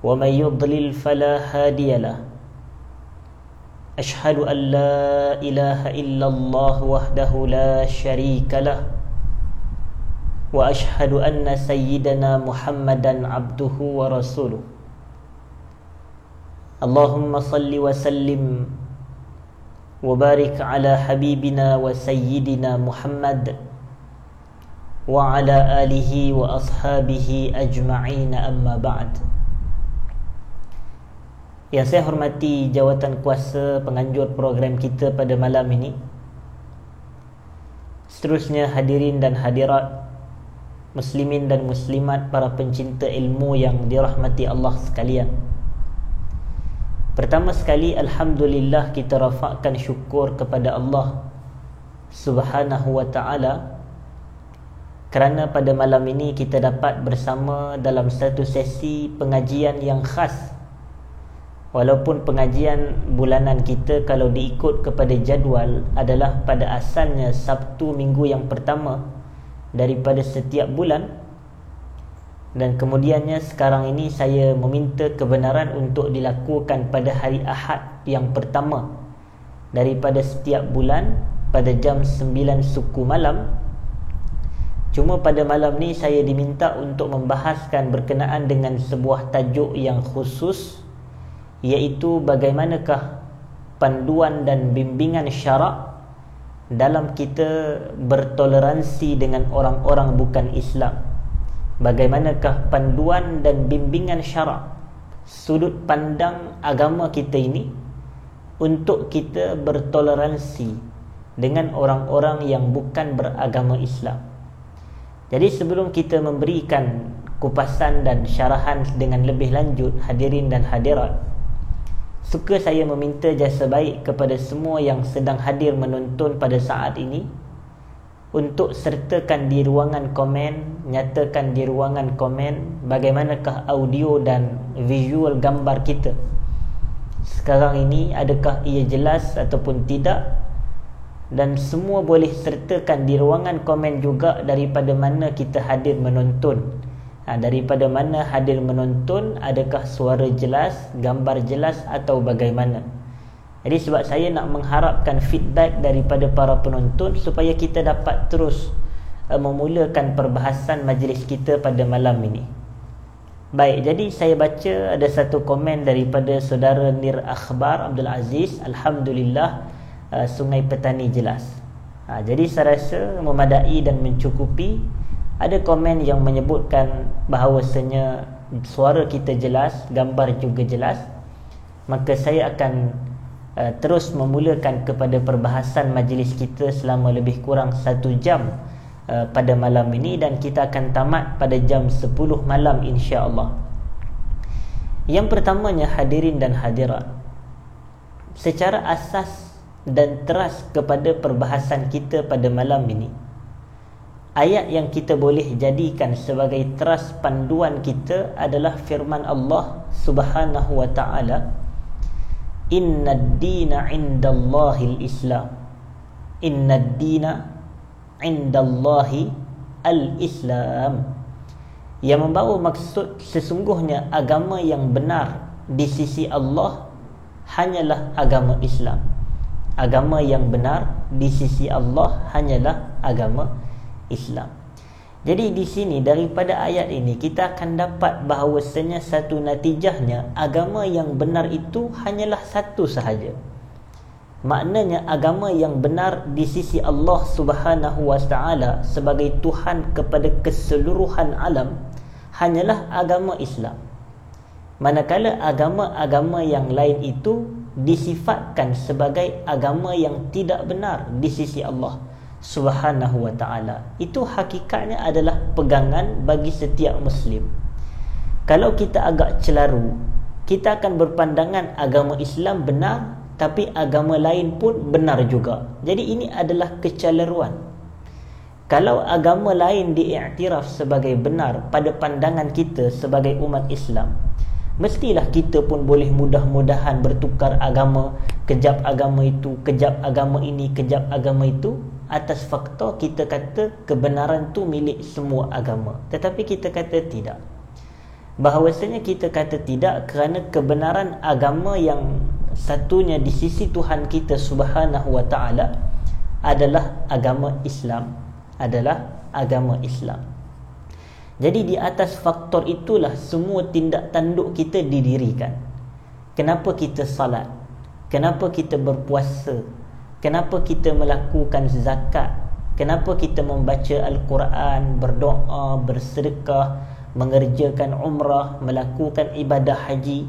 ومن يضلل فلا هادي له. أشهد أن لا إله إلا الله وحده لا شريك له. وأشهد أن سيدنا محمدا عبده ورسوله. اللهم صل وسلم وبارك على حبيبنا وسيدنا محمد وعلى آله وأصحابه أجمعين أما بعد. Yang saya hormati jawatan kuasa penganjur program kita pada malam ini. Seterusnya hadirin dan hadirat Muslimin dan muslimat para pencinta ilmu yang dirahmati Allah sekalian. Pertama sekali Alhamdulillah kita rafakkan syukur kepada Allah Subhanahu wa ta'ala kerana pada malam ini kita dapat bersama dalam satu sesi pengajian yang khas walaupun pengajian bulanan kita kalau diikut kepada jadual adalah pada asalnya Sabtu minggu yang pertama daripada setiap bulan dan kemudiannya sekarang ini saya meminta kebenaran untuk dilakukan pada hari Ahad yang pertama daripada setiap bulan pada jam 9 suku malam. Cuma pada malam ni saya diminta untuk membahaskan berkenaan dengan sebuah tajuk yang khusus iaitu bagaimanakah panduan dan bimbingan syarak dalam kita bertoleransi dengan orang-orang bukan Islam. Bagaimanakah panduan dan bimbingan syarak sudut pandang agama kita ini untuk kita bertoleransi dengan orang-orang yang bukan beragama Islam. Jadi sebelum kita memberikan kupasan dan syarahan dengan lebih lanjut hadirin dan hadirat Suka saya meminta jasa baik kepada semua yang sedang hadir menonton pada saat ini Untuk sertakan di ruangan komen Nyatakan di ruangan komen Bagaimanakah audio dan visual gambar kita. Sekarang ini adakah ia jelas ataupun tidak? Dan semua boleh sertakan di ruangan komen juga daripada mana kita hadir menonton ha, daripada mana hadir menonton adakah suara jelas gambar jelas atau bagaimana jadi sebab saya nak mengharapkan feedback daripada para penonton supaya kita dapat terus uh, memulakan perbahasan majlis kita pada malam ini Baik, jadi saya baca ada satu komen daripada saudara Nir Akhbar Abdul Aziz. Alhamdulillah, uh, sungai petani jelas. Ha, jadi saya rasa memadai dan mencukupi ada komen yang menyebutkan bahawasanya suara kita jelas, gambar juga jelas. Maka saya akan uh, terus memulakan kepada perbahasan majlis kita selama lebih kurang satu jam uh, pada malam ini dan kita akan tamat pada jam 10 malam insya-Allah. Yang pertamanya hadirin dan hadirat. Secara asas dan teras kepada perbahasan kita pada malam ini ayat yang kita boleh jadikan sebagai teras panduan kita adalah firman Allah Subhanahu wa taala Inna ad-dina 'indallahi al-islam Inna ad-dina 'indallahi al-islam yang membawa maksud sesungguhnya agama yang benar di sisi Allah hanyalah agama Islam agama yang benar di sisi Allah hanyalah agama Islam. Jadi di sini daripada ayat ini kita akan dapat bahawasanya satu natijahnya agama yang benar itu hanyalah satu sahaja. Maknanya agama yang benar di sisi Allah Subhanahu wa taala sebagai Tuhan kepada keseluruhan alam hanyalah agama Islam. Manakala agama-agama yang lain itu disifatkan sebagai agama yang tidak benar di sisi Allah Subhanahu wa taala. Itu hakikatnya adalah pegangan bagi setiap muslim. Kalau kita agak celaru, kita akan berpandangan agama Islam benar tapi agama lain pun benar juga. Jadi ini adalah kecelaruan. Kalau agama lain diiktiraf sebagai benar pada pandangan kita sebagai umat Islam, mestilah kita pun boleh mudah-mudahan bertukar agama, kejap agama itu, kejap agama ini, kejap agama itu atas faktor kita kata kebenaran tu milik semua agama. Tetapi kita kata tidak bahawasanya kita kata tidak kerana kebenaran agama yang satunya di sisi Tuhan kita Subhanahu wa taala adalah agama Islam adalah agama Islam. Jadi di atas faktor itulah semua tindak tanduk kita didirikan. Kenapa kita salat? Kenapa kita berpuasa? Kenapa kita melakukan zakat? Kenapa kita membaca Al-Quran, berdoa, bersedekah, mengerjakan umrah, melakukan ibadah haji,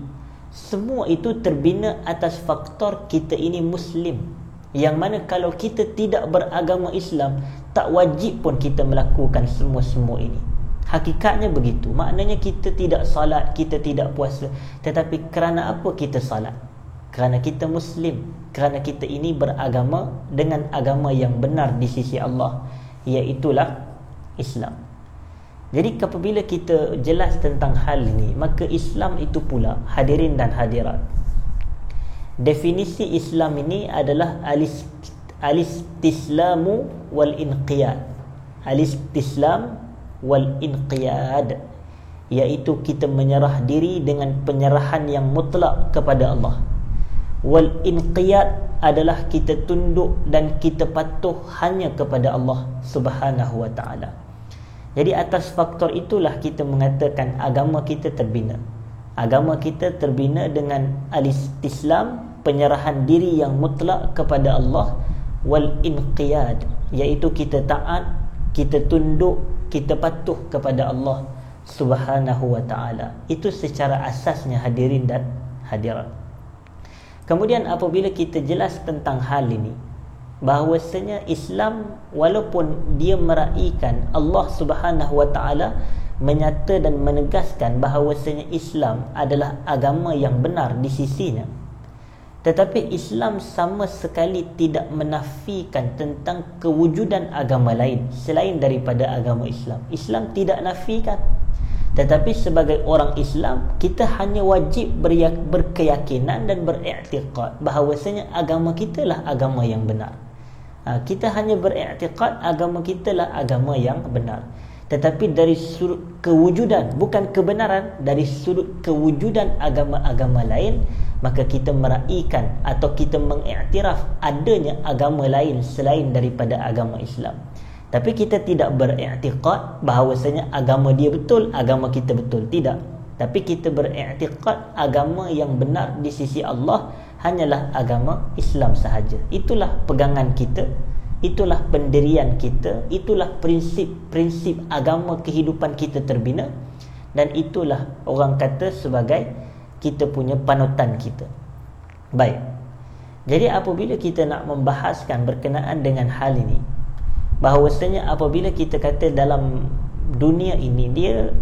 semua itu terbina atas faktor kita ini Muslim. Yang mana kalau kita tidak beragama Islam, tak wajib pun kita melakukan semua-semua ini. Hakikatnya begitu. Maknanya kita tidak salat, kita tidak puasa. Tetapi kerana apa kita salat? Kerana kita Muslim. Kerana kita ini beragama dengan agama yang benar di sisi Allah. Iaitulah Islam. Jadi apabila kita jelas tentang hal ini, maka Islam itu pula hadirin dan hadirat. Definisi Islam ini adalah alis alistislamu wal inqiyad. Alistislam wal inqiyad iaitu kita menyerah diri dengan penyerahan yang mutlak kepada Allah. Wal inqiyad adalah kita tunduk dan kita patuh hanya kepada Allah Subhanahu wa taala. Jadi atas faktor itulah kita mengatakan agama kita terbina. Agama kita terbina dengan al-istislam, penyerahan diri yang mutlak kepada Allah wal inqiyad, iaitu kita taat, kita tunduk, kita patuh kepada Allah Subhanahu wa taala. Itu secara asasnya hadirin dan hadirat. Kemudian apabila kita jelas tentang hal ini, bahawasanya Islam walaupun dia meraihkan Allah Subhanahu Wa Taala menyata dan menegaskan bahawasanya Islam adalah agama yang benar di sisinya. Tetapi Islam sama sekali tidak menafikan tentang kewujudan agama lain selain daripada agama Islam. Islam tidak nafikan tetapi sebagai orang Islam kita hanya wajib berkeyakinan dan beriktikad bahawasanya agama kita lah agama yang benar. Ha, kita hanya beriktikad agama kita lah agama yang benar. Tetapi dari sudut kewujudan bukan kebenaran dari sudut kewujudan agama-agama lain maka kita meraihkan atau kita mengiktiraf adanya agama lain selain daripada agama Islam tapi kita tidak beriktikad bahawasanya agama dia betul agama kita betul tidak tapi kita beriktikad agama yang benar di sisi Allah hanyalah agama Islam sahaja. Itulah pegangan kita, itulah pendirian kita, itulah prinsip-prinsip agama kehidupan kita terbina dan itulah orang kata sebagai kita punya panutan kita. Baik. Jadi apabila kita nak membahaskan berkenaan dengan hal ini, bahawasanya apabila kita kata dalam dunia ini dia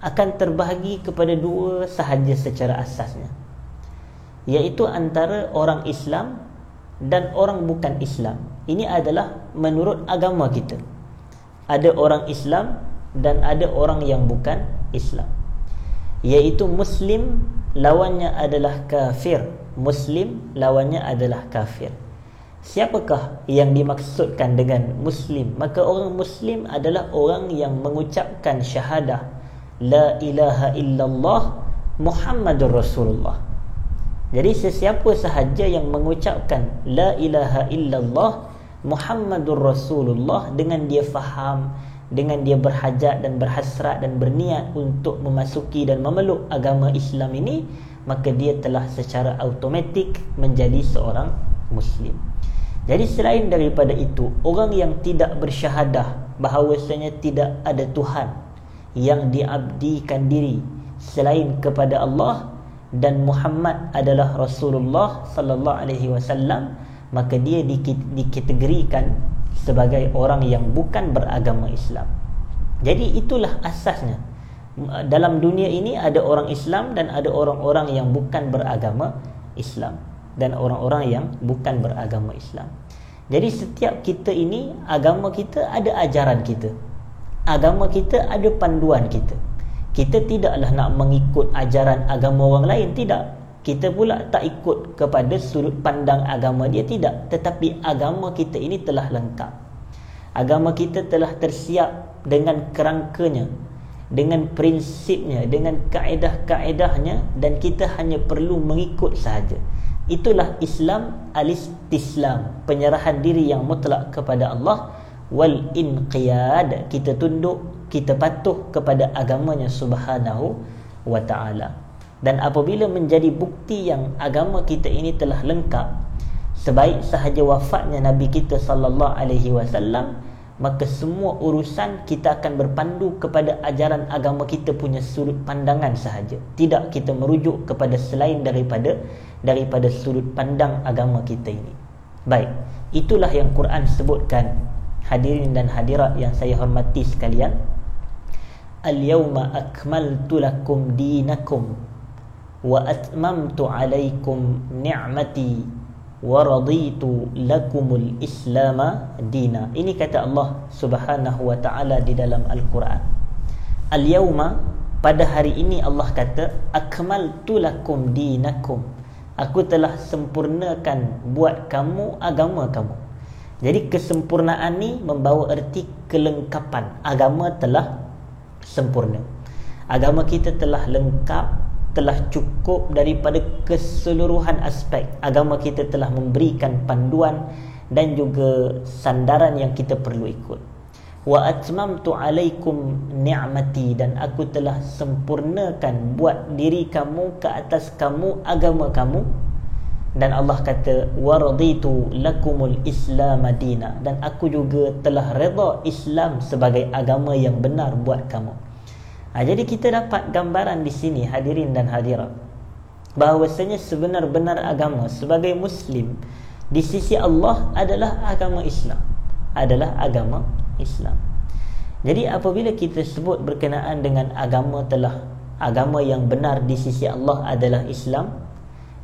akan terbahagi kepada dua sahaja secara asasnya iaitu antara orang Islam dan orang bukan Islam. Ini adalah menurut agama kita. Ada orang Islam dan ada orang yang bukan Islam. Iaitu Muslim lawannya adalah kafir. Muslim lawannya adalah kafir. Siapakah yang dimaksudkan dengan Muslim? Maka orang Muslim adalah orang yang mengucapkan syahadah La ilaha illallah Muhammadur Rasulullah jadi sesiapa sahaja yang mengucapkan La ilaha illallah Muhammadur Rasulullah Dengan dia faham Dengan dia berhajat dan berhasrat dan berniat Untuk memasuki dan memeluk agama Islam ini Maka dia telah secara automatik menjadi seorang Muslim Jadi selain daripada itu Orang yang tidak bersyahadah Bahawasanya tidak ada Tuhan Yang diabdikan diri Selain kepada Allah dan Muhammad adalah Rasulullah sallallahu alaihi wasallam maka dia dikategorikan sebagai orang yang bukan beragama Islam. Jadi itulah asasnya dalam dunia ini ada orang Islam dan ada orang-orang yang bukan beragama Islam dan orang-orang yang bukan beragama Islam. Jadi setiap kita ini agama kita ada ajaran kita. Agama kita ada panduan kita. Kita tidaklah nak mengikut ajaran agama orang lain tidak. Kita pula tak ikut kepada sudut pandang agama dia tidak, tetapi agama kita ini telah lengkap. Agama kita telah tersiap dengan kerangkanya, dengan prinsipnya, dengan kaedah-kaedahnya dan kita hanya perlu mengikut sahaja. Itulah Islam al-istislam, penyerahan diri yang mutlak kepada Allah. Wal inqiyad, kita tunduk, kita patuh kepada agamanya Subhanahu wa taala. Dan apabila menjadi bukti yang agama kita ini telah lengkap, sebaik sahaja wafatnya Nabi kita sallallahu alaihi wasallam, maka semua urusan kita akan berpandu kepada ajaran agama kita punya sudut pandangan sahaja. Tidak kita merujuk kepada selain daripada daripada sudut pandang agama kita ini. Baik itulah yang Quran sebutkan. Hadirin dan hadirat yang saya hormati sekalian. Al-yawma akmaltu lakum dinakum wa atmamtu alaikum ni'mati waraditu lakumul islama dina ini kata Allah Subhanahu wa taala di dalam al-Quran. Al yauma pada hari ini Allah kata akmaltu lakum dinakum. Aku telah sempurnakan buat kamu agama kamu. Jadi kesempurnaan ni membawa erti kelengkapan. Agama telah sempurna. Agama kita telah lengkap telah cukup daripada keseluruhan aspek agama kita telah memberikan panduan dan juga sandaran yang kita perlu ikut. Wa atmamtu alaikum ni'mati dan aku telah sempurnakan buat diri kamu ke atas kamu agama kamu. Dan Allah kata waraditu lakumul islam madina dan aku juga telah redha Islam sebagai agama yang benar buat kamu Ha, jadi kita dapat gambaran di sini hadirin dan hadirat bahawasanya sebenar-benar agama sebagai muslim di sisi Allah adalah agama Islam adalah agama Islam. Jadi apabila kita sebut berkenaan dengan agama telah agama yang benar di sisi Allah adalah Islam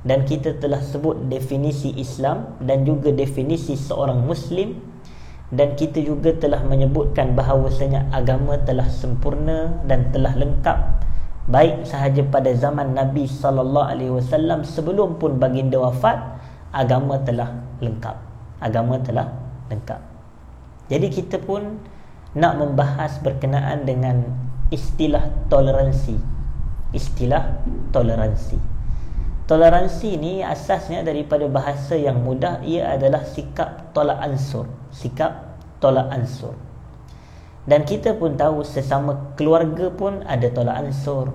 dan kita telah sebut definisi Islam dan juga definisi seorang muslim dan kita juga telah menyebutkan bahawasanya agama telah sempurna dan telah lengkap baik sahaja pada zaman Nabi sallallahu alaihi wasallam sebelum pun baginda wafat agama telah lengkap. Agama telah lengkap. Jadi kita pun nak membahas berkenaan dengan istilah toleransi. Istilah toleransi toleransi ini asasnya daripada bahasa yang mudah ia adalah sikap tolak ansur. Sikap tolak ansur. Dan kita pun tahu sesama keluarga pun ada tolak ansur.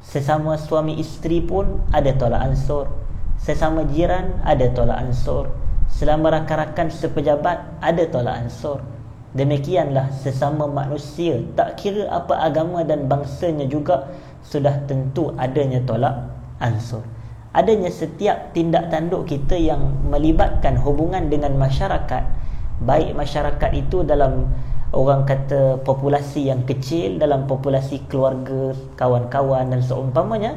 Sesama suami isteri pun ada tolak ansur. Sesama jiran ada tolak ansur. Selama rakan-rakan sepejabat ada tolak ansur. Demikianlah sesama manusia. Tak kira apa agama dan bangsanya juga sudah tentu adanya tolak ansur adanya setiap tindak tanduk kita yang melibatkan hubungan dengan masyarakat baik masyarakat itu dalam orang kata populasi yang kecil dalam populasi keluarga kawan-kawan dan seumpamanya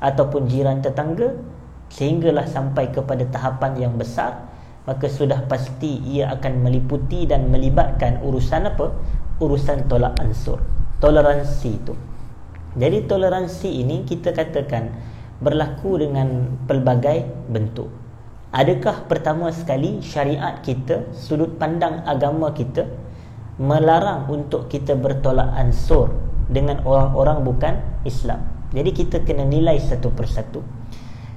ataupun jiran tetangga sehinggalah sampai kepada tahapan yang besar maka sudah pasti ia akan meliputi dan melibatkan urusan apa? Urusan tolak ansur toleransi itu. Jadi toleransi ini kita katakan berlaku dengan pelbagai bentuk Adakah pertama sekali syariat kita, sudut pandang agama kita melarang untuk kita bertolak ansur dengan orang-orang bukan Islam. Jadi kita kena nilai satu persatu.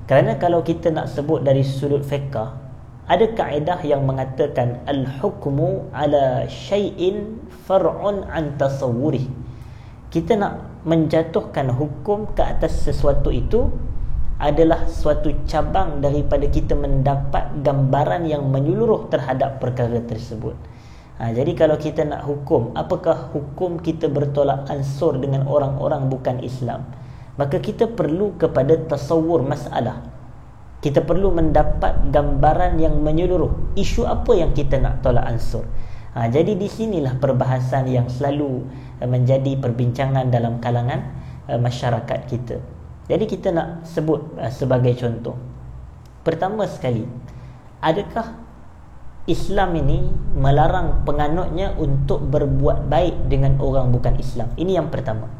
Kerana kalau kita nak sebut dari sudut fiqah, ada kaedah yang mengatakan al-hukmu ala syai'in far'un an tasawwuri. Kita nak menjatuhkan hukum ke atas sesuatu itu adalah suatu cabang daripada kita mendapat gambaran yang menyeluruh terhadap perkara tersebut. Ha, jadi kalau kita nak hukum, apakah hukum kita bertolak ansur dengan orang-orang bukan Islam? Maka kita perlu kepada tasawur masalah. Kita perlu mendapat gambaran yang menyeluruh. Isu apa yang kita nak tolak ansur? Ha, jadi di sinilah perbahasan yang selalu uh, menjadi perbincangan dalam kalangan uh, masyarakat kita. Jadi kita nak sebut uh, sebagai contoh. Pertama sekali, adakah Islam ini melarang penganutnya untuk berbuat baik dengan orang bukan Islam? Ini yang pertama.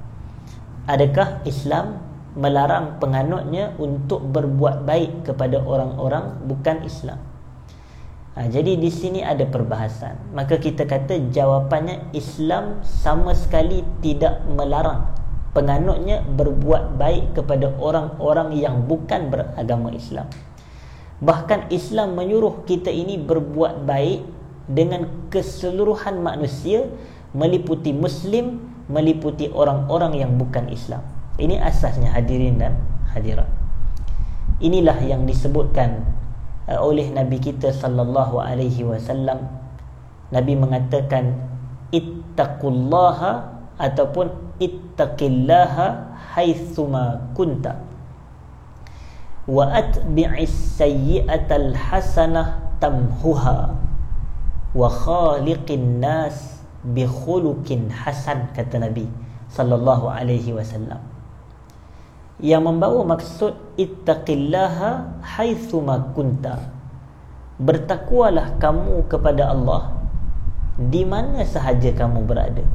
Adakah Islam melarang penganutnya untuk berbuat baik kepada orang-orang bukan Islam? Ha, jadi di sini ada perbahasan. Maka kita kata jawapannya Islam sama sekali tidak melarang penganutnya berbuat baik kepada orang-orang yang bukan beragama Islam. Bahkan Islam menyuruh kita ini berbuat baik dengan keseluruhan manusia meliputi muslim, meliputi orang-orang yang bukan Islam. Ini asasnya hadirin dan hadirat. Inilah yang disebutkan oleh Nabi kita sallallahu alaihi wasallam. Nabi mengatakan ittaqullaha ataupun ittaqillaha haitsuma kunta wa atbi'is sayyi'atal hasanah tamhuha wa khaliqin nas bi khuluqin hasan kata Nabi sallallahu alaihi wasallam yang membawa maksud ittaqillaha haitsuma kunta. Bertakwalah kamu kepada Allah. Di mana sahaja kamu berada.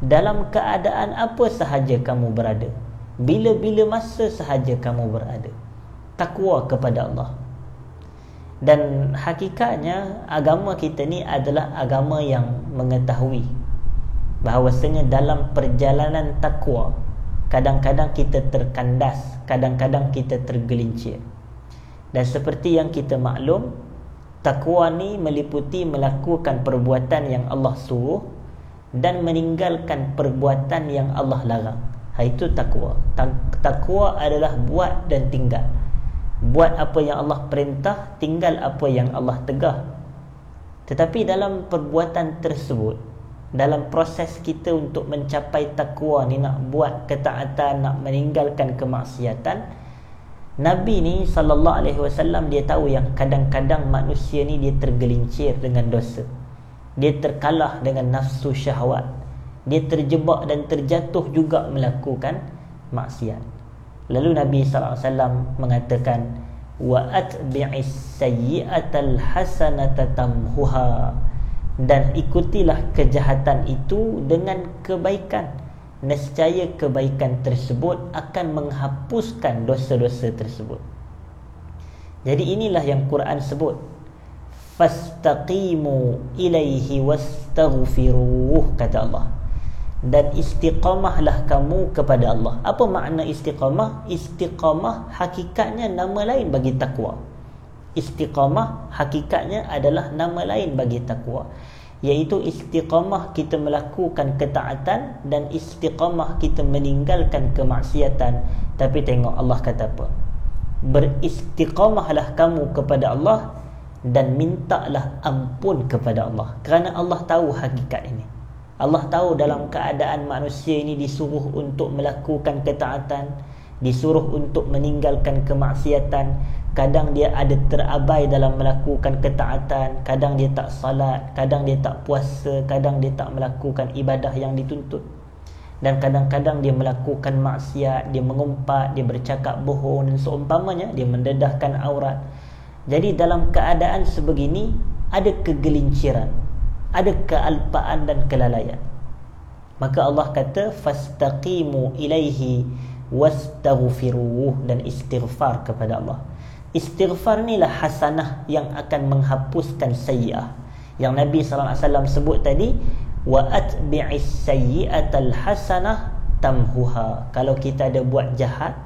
Dalam keadaan apa sahaja kamu berada. Bila-bila masa sahaja kamu berada. Takwa kepada Allah. Dan hakikatnya agama kita ni adalah agama yang mengetahui bahawasanya dalam perjalanan takwa kadang-kadang kita terkandas kadang-kadang kita tergelincir. Dan seperti yang kita maklum takwa ni meliputi melakukan perbuatan yang Allah suruh dan meninggalkan perbuatan yang Allah larang. Ha, itu takwa. Takwa adalah buat dan tinggal. Buat apa yang Allah perintah tinggal apa yang Allah tegah tetapi dalam perbuatan tersebut dalam proses kita untuk mencapai takwa ni nak buat ketaatan nak meninggalkan kemaksiatan Nabi ni sallallahu alaihi wasallam dia tahu yang kadang-kadang manusia ni dia tergelincir dengan dosa. Dia terkalah dengan nafsu syahwat. Dia terjebak dan terjatuh juga melakukan maksiat. Lalu Nabi SAW mengatakan wa atbi'is sayyi'atal hasanata tamhuha dan ikutilah kejahatan itu dengan kebaikan nescaya kebaikan tersebut akan menghapuskan dosa-dosa tersebut jadi inilah yang Quran sebut fastaqimu ilaihi wastaghfiruh kata Allah dan istiqamahlah kamu kepada Allah. Apa makna istiqamah? Istiqamah hakikatnya nama lain bagi takwa. Istiqamah hakikatnya adalah nama lain bagi takwa. Iaitu istiqamah kita melakukan ketaatan dan istiqamah kita meninggalkan kemaksiatan. Tapi tengok Allah kata apa? Beristiqamahlah kamu kepada Allah dan mintalah ampun kepada Allah. Kerana Allah tahu hakikat ini. Allah tahu dalam keadaan manusia ini disuruh untuk melakukan ketaatan, disuruh untuk meninggalkan kemaksiatan. Kadang dia ada terabai dalam melakukan ketaatan, kadang dia tak salat, kadang dia tak puasa, kadang dia tak melakukan ibadah yang dituntut. Dan kadang-kadang dia melakukan maksiat, dia mengumpat, dia bercakap bohong dan seumpamanya, dia mendedahkan aurat. Jadi dalam keadaan sebegini ada kegelinciran ada kealpaan dan kelalaian maka Allah kata fastaqimu ilaihi wastaghfiruh dan istighfar kepada Allah istighfar ni lah hasanah yang akan menghapuskan sayyi'ah. Yang Nabi SAW sebut tadi wa atbi'is sayyi'atal hasanah tamhuha. Kalau kita ada buat jahat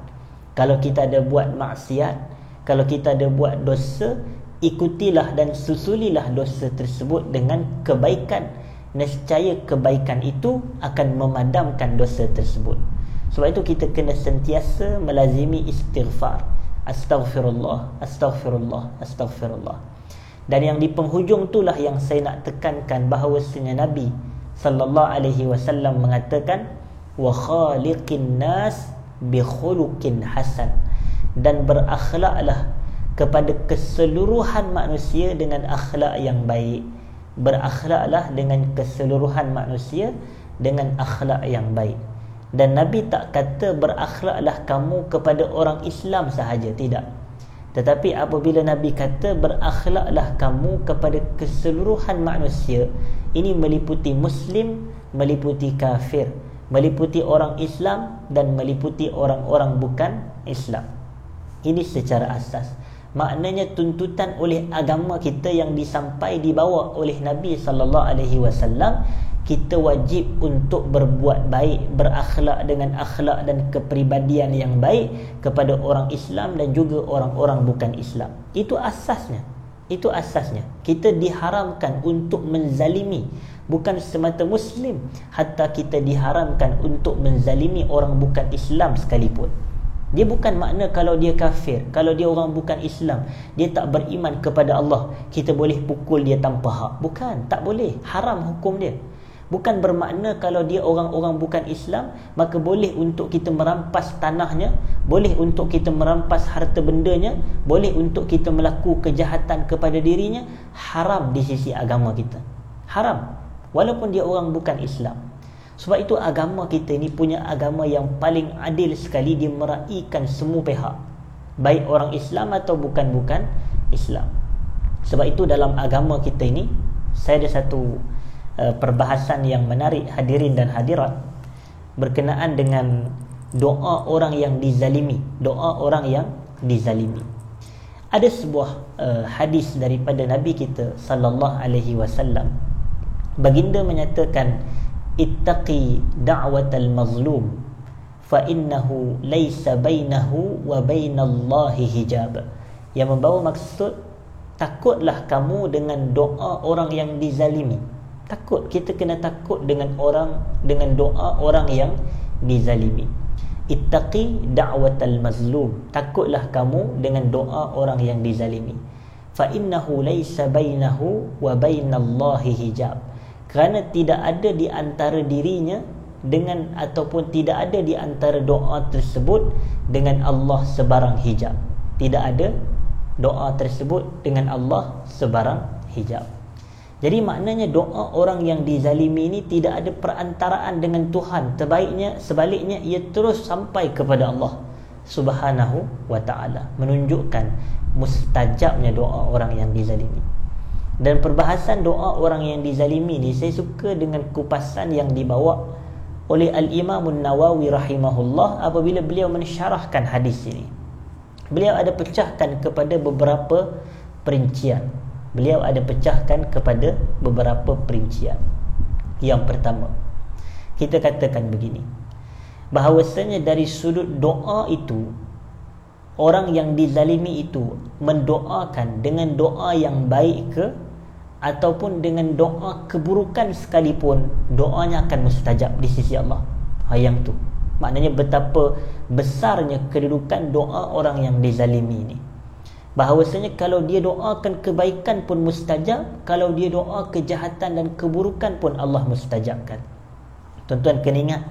kalau kita ada buat maksiat kalau kita ada buat dosa ikutilah dan susulilah dosa tersebut dengan kebaikan. Nescaya kebaikan itu akan memadamkan dosa tersebut. Sebab itu kita kena sentiasa melazimi istighfar astaghfirullah astaghfirullah astaghfirullah. Dan yang di penghujung itulah yang saya nak tekankan bahawa bahawasanya nabi sallallahu alaihi wasallam mengatakan wa khaliqin nas bi khuluqin hasan. Dan berakhlaklah kepada keseluruhan manusia dengan akhlak yang baik. Berakhlaklah dengan keseluruhan manusia dengan akhlak yang baik dan Nabi tak kata berakhlaklah kamu kepada orang Islam sahaja tidak. Tetapi apabila Nabi kata berakhlaklah kamu kepada keseluruhan manusia ini meliputi muslim meliputi kafir meliputi orang Islam dan meliputi orang-orang bukan Islam. Ini secara asas. Maknanya tuntutan oleh agama kita yang disampai dibawa oleh Nabi sallallahu alaihi wasallam kita wajib untuk berbuat baik berakhlak dengan akhlak dan kepribadian yang baik kepada orang Islam dan juga orang-orang bukan Islam itu asasnya itu asasnya kita diharamkan untuk menzalimi bukan semata muslim hatta kita diharamkan untuk menzalimi orang bukan Islam sekalipun dia bukan makna kalau dia kafir, kalau dia orang bukan Islam, dia tak beriman kepada Allah, kita boleh pukul dia tanpa hak. Bukan, tak boleh. Haram hukum dia. Bukan bermakna kalau dia orang-orang bukan Islam, maka boleh untuk kita merampas tanahnya, boleh untuk kita merampas harta bendanya, boleh untuk kita melakukan kejahatan kepada dirinya, haram di sisi agama kita. Haram. Walaupun dia orang bukan Islam. Sebab itu agama kita ni punya agama yang paling adil sekali dia meraihkan semua pihak. Baik orang Islam atau bukan-bukan Islam. Sebab itu dalam agama kita ini saya ada satu perbahasan yang menarik hadirin dan hadirat berkenaan dengan doa orang yang dizalimi, doa orang yang dizalimi. Ada sebuah uh, hadis daripada Nabi kita sallallahu alaihi wasallam. Baginda menyatakan ittaqi da'watal mazlum fa innahu laysa bainahu wa bainallahi hijab yang membawa maksud takutlah kamu dengan doa orang yang dizalimi takut. Kita kena takut dengan orang dengan doa orang yang dizalimi. Ittaqi da'watal mazlum. Takutlah kamu dengan doa orang yang dizalimi. Fa innahu laysa bainahu wa bainallahi hijab. Kerana tidak ada di antara dirinya dengan ataupun tidak ada di antara doa tersebut dengan Allah sebarang hijab. Tidak ada doa tersebut dengan Allah sebarang hijab jadi maknanya doa orang yang dizalimi ini tidak ada perantaraan dengan Tuhan terbaiknya sebaliknya ia terus sampai kepada Allah subhanahu wa ta'ala menunjukkan mustajabnya doa orang yang dizalimi dan perbahasan doa orang yang dizalimi ni saya suka dengan kupasan yang dibawa oleh Al-Imam Nawawi rahimahullah apabila beliau mensyarahkan hadis ini. Beliau ada pecahkan kepada beberapa perincian. Beliau ada pecahkan kepada beberapa perincian. Yang pertama, kita katakan begini. Bahawasanya dari sudut doa itu orang yang dizalimi itu mendoakan dengan doa yang baik ke ataupun dengan doa keburukan sekalipun doanya akan mustajab di sisi Allah ha, yang tu maknanya betapa besarnya kedudukan doa orang yang dizalimi ini bahawasanya kalau dia doakan kebaikan pun mustajab kalau dia doa kejahatan dan keburukan pun Allah mustajabkan tuan-tuan kena ingat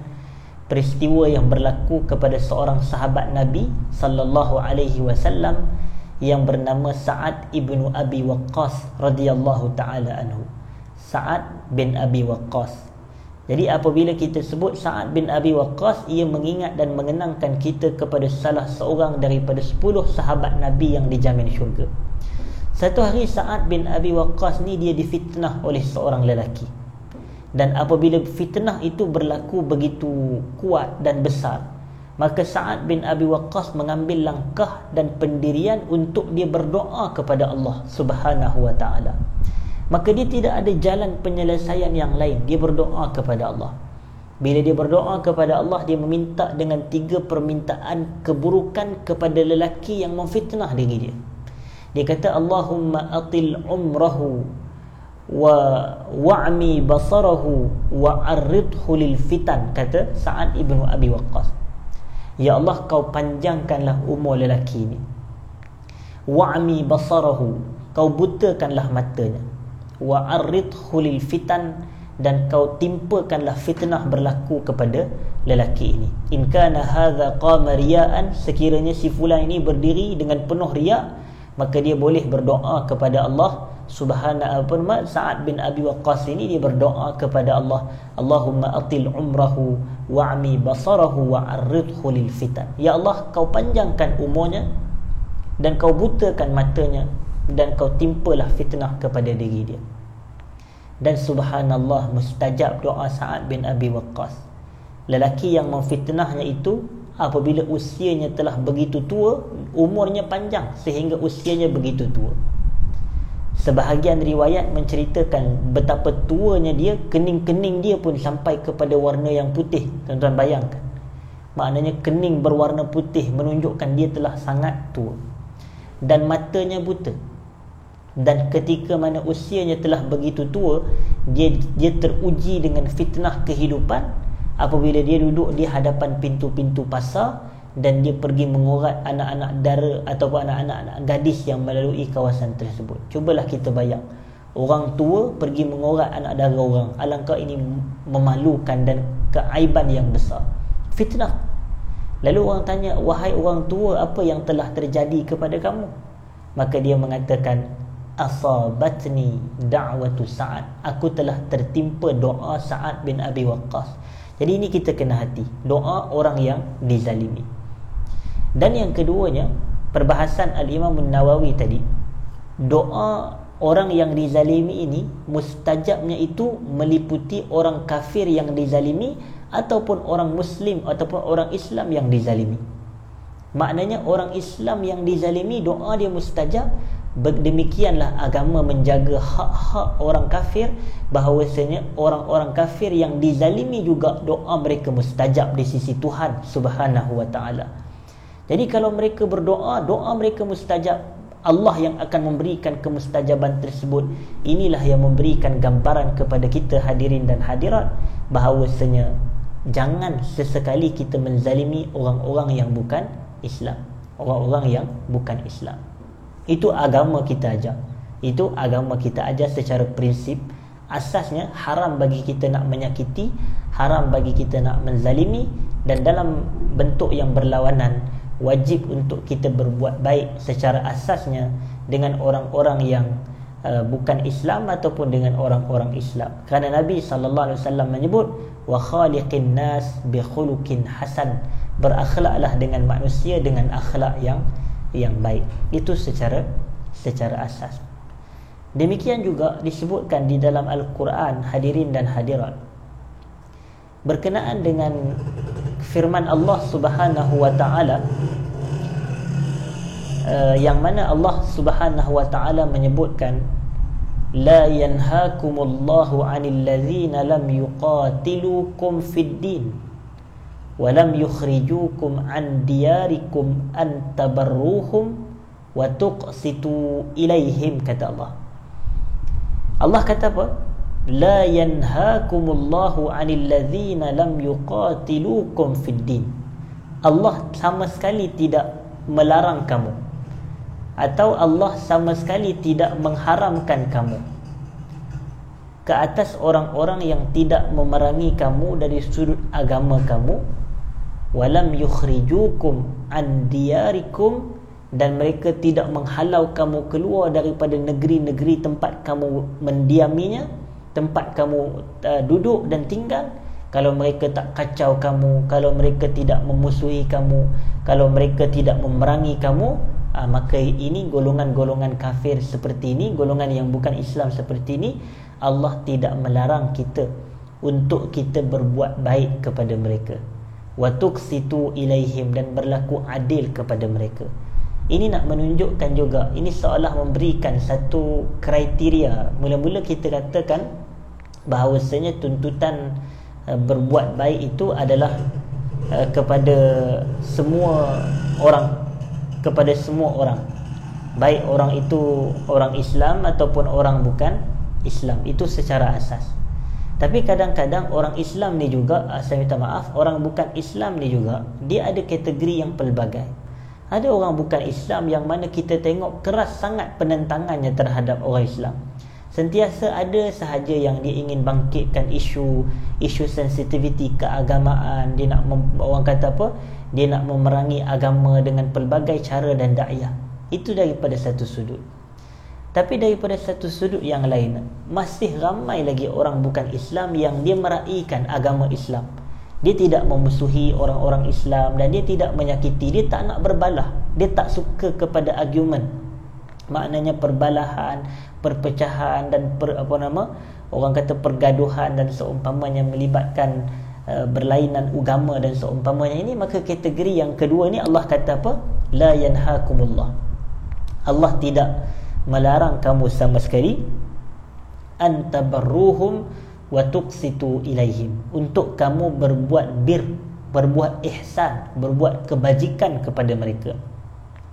peristiwa yang berlaku kepada seorang sahabat Nabi sallallahu alaihi wasallam yang bernama Sa'ad ibnu Abi Waqqas radhiyallahu taala anhu. Sa'ad bin Abi Waqqas. Jadi apabila kita sebut Sa'ad bin Abi Waqqas ia mengingat dan mengenangkan kita kepada salah seorang daripada 10 sahabat Nabi yang dijamin syurga. Satu hari Sa'ad bin Abi Waqqas ni dia difitnah oleh seorang lelaki. Dan apabila fitnah itu berlaku begitu kuat dan besar, maka Sa'ad bin Abi Waqqas mengambil langkah dan pendirian untuk dia berdoa kepada Allah Subhanahu wa taala. Maka dia tidak ada jalan penyelesaian yang lain. Dia berdoa kepada Allah. Bila dia berdoa kepada Allah, dia meminta dengan tiga permintaan keburukan kepada lelaki yang memfitnah diri dia. Dia kata Allahumma atil umrahu wa wa'mi basarahu wa arridhu lil fitan kata Sa'ad ibnu Abi Waqqas Ya Allah kau panjangkanlah umur lelaki ini Wa'mi basarahu Kau butakanlah matanya Wa'arridhu lil fitan. Dan kau timpakanlah fitnah berlaku kepada lelaki ini. In kana hadha qama riya'an. Sekiranya si fulan ini berdiri dengan penuh riak Maka dia boleh berdoa kepada Allah subhana apa nama Sa'ad bin Abi Waqqas ini dia berdoa kepada Allah. Allahumma atil umrahu wa'mi basarahu wa'arridhu lil fitan. Ya Allah kau panjangkan umurnya dan kau butakan matanya dan kau timpalah fitnah kepada diri dia. Dan subhanallah mustajab doa Sa'ad bin Abi Waqqas. Lelaki yang memfitnahnya itu apabila usianya telah begitu tua umurnya panjang sehingga usianya begitu tua. Sebahagian riwayat menceritakan betapa tuanya dia kening-kening dia pun sampai kepada warna yang putih. Tuan-tuan bayangkan. Maknanya kening berwarna putih menunjukkan dia telah sangat tua. Dan matanya buta dan ketika mana usianya telah begitu tua dia dia teruji dengan fitnah kehidupan apabila dia duduk di hadapan pintu-pintu pasar dan dia pergi mengurat anak-anak dara ataupun anak-anak gadis yang melalui kawasan tersebut. Cubalah kita bayang. Orang tua pergi mengurat anak dara orang. Alangkah ini memalukan dan keaiban yang besar. Fitnah. Lalu orang tanya, wahai orang tua, apa yang telah terjadi kepada kamu? Maka dia mengatakan, Asabatni da'watu Sa'ad. Aku telah tertimpa doa Sa'ad bin Abi Waqqas. Jadi ini kita kena hati Doa orang yang dizalimi Dan yang keduanya Perbahasan Al-Imam Nawawi tadi Doa orang yang dizalimi ini Mustajabnya itu meliputi orang kafir yang dizalimi Ataupun orang Muslim Ataupun orang Islam yang dizalimi Maknanya orang Islam yang dizalimi Doa dia mustajab demikianlah agama menjaga hak-hak orang kafir bahawasanya orang-orang kafir yang dizalimi juga doa mereka mustajab di sisi Tuhan Subhanahu wa taala. Jadi kalau mereka berdoa, doa mereka mustajab. Allah yang akan memberikan kemustajaban tersebut. Inilah yang memberikan gambaran kepada kita hadirin dan hadirat bahawasanya jangan sesekali kita menzalimi orang-orang yang bukan Islam. Orang-orang yang bukan Islam. Itu agama kita ajar. Itu agama kita ajar secara prinsip. Asasnya haram bagi kita nak menyakiti, haram bagi kita nak menzalimi dan dalam bentuk yang berlawanan wajib untuk kita berbuat baik secara asasnya dengan orang-orang yang uh, bukan Islam ataupun dengan orang-orang Islam. Kerana Nabi sallallahu alaihi wasallam menyebut wa khaliqin nas bi khuluqin hasan. Berakhlaklah dengan manusia dengan akhlak yang yang baik. Itu secara secara asas. Demikian juga disebutkan di dalam al-Quran hadirin dan hadirat. Berkenaan dengan firman Allah Subhanahu wa taala uh, yang mana Allah Subhanahu wa taala menyebutkan la yanhaakumullahu 'anil ladzina lam yuqatilukum fid din yukhrijukum an diyarikum an tabarruhum wa tuqsitu ilaihim kata Allah. Allah kata apa? La yanhaakumullahu 'anil ladzina lam yuqatilukum fid din. Allah sama sekali tidak melarang kamu. Atau Allah sama sekali tidak mengharamkan kamu. Ke atas orang-orang yang tidak memerangi kamu dari sudut agama kamu walam yukhrijukum an diyarikum dan mereka tidak menghalau kamu keluar daripada negeri-negeri tempat kamu mendiaminya tempat kamu uh, duduk dan tinggal. Kalau mereka tak kacau kamu kalau mereka tidak memusuhi kamu kalau mereka tidak memerangi kamu uh, maka ini golongan-golongan kafir seperti ini golongan yang bukan Islam seperti ini Allah tidak melarang kita untuk kita berbuat baik kepada mereka wa tuqsitu ilaihim dan berlaku adil kepada mereka. Ini nak menunjukkan juga ini seolah memberikan satu kriteria. Mula-mula kita katakan bahawasanya tuntutan uh, berbuat baik itu adalah uh, kepada semua orang kepada semua orang. Baik orang itu orang Islam ataupun orang bukan Islam. Itu secara asas tapi kadang-kadang orang Islam ni juga ah, Saya minta maaf Orang bukan Islam ni juga Dia ada kategori yang pelbagai. Ada orang bukan Islam Yang mana kita tengok Keras sangat penentangannya terhadap orang Islam. Sentiasa ada sahaja yang dia ingin bangkitkan isu Isu sensitiviti keagamaan. Dia nak Orang kata apa? Dia nak memerangi agama dengan pelbagai cara dan da'iyah Itu daripada satu sudut tapi daripada satu sudut yang lain masih ramai lagi orang bukan Islam yang dia meraihkan agama Islam. Dia tidak memusuhi orang-orang Islam dan dia tidak menyakiti dia tak nak berbalah. Dia tak suka kepada argument. Maknanya perbalahan perpecahan dan per, apa nama orang kata pergaduhan dan seumpamanya melibatkan uh, berlainan agama dan seumpamanya ini maka kategori yang kedua ni Allah kata apa? La yanhaakumullah. Allah tidak melarang kamu sama sekali antabarruhum wa tuqsitu ilaihim. Untuk kamu berbuat bir berbuat ihsan berbuat kebajikan kepada mereka.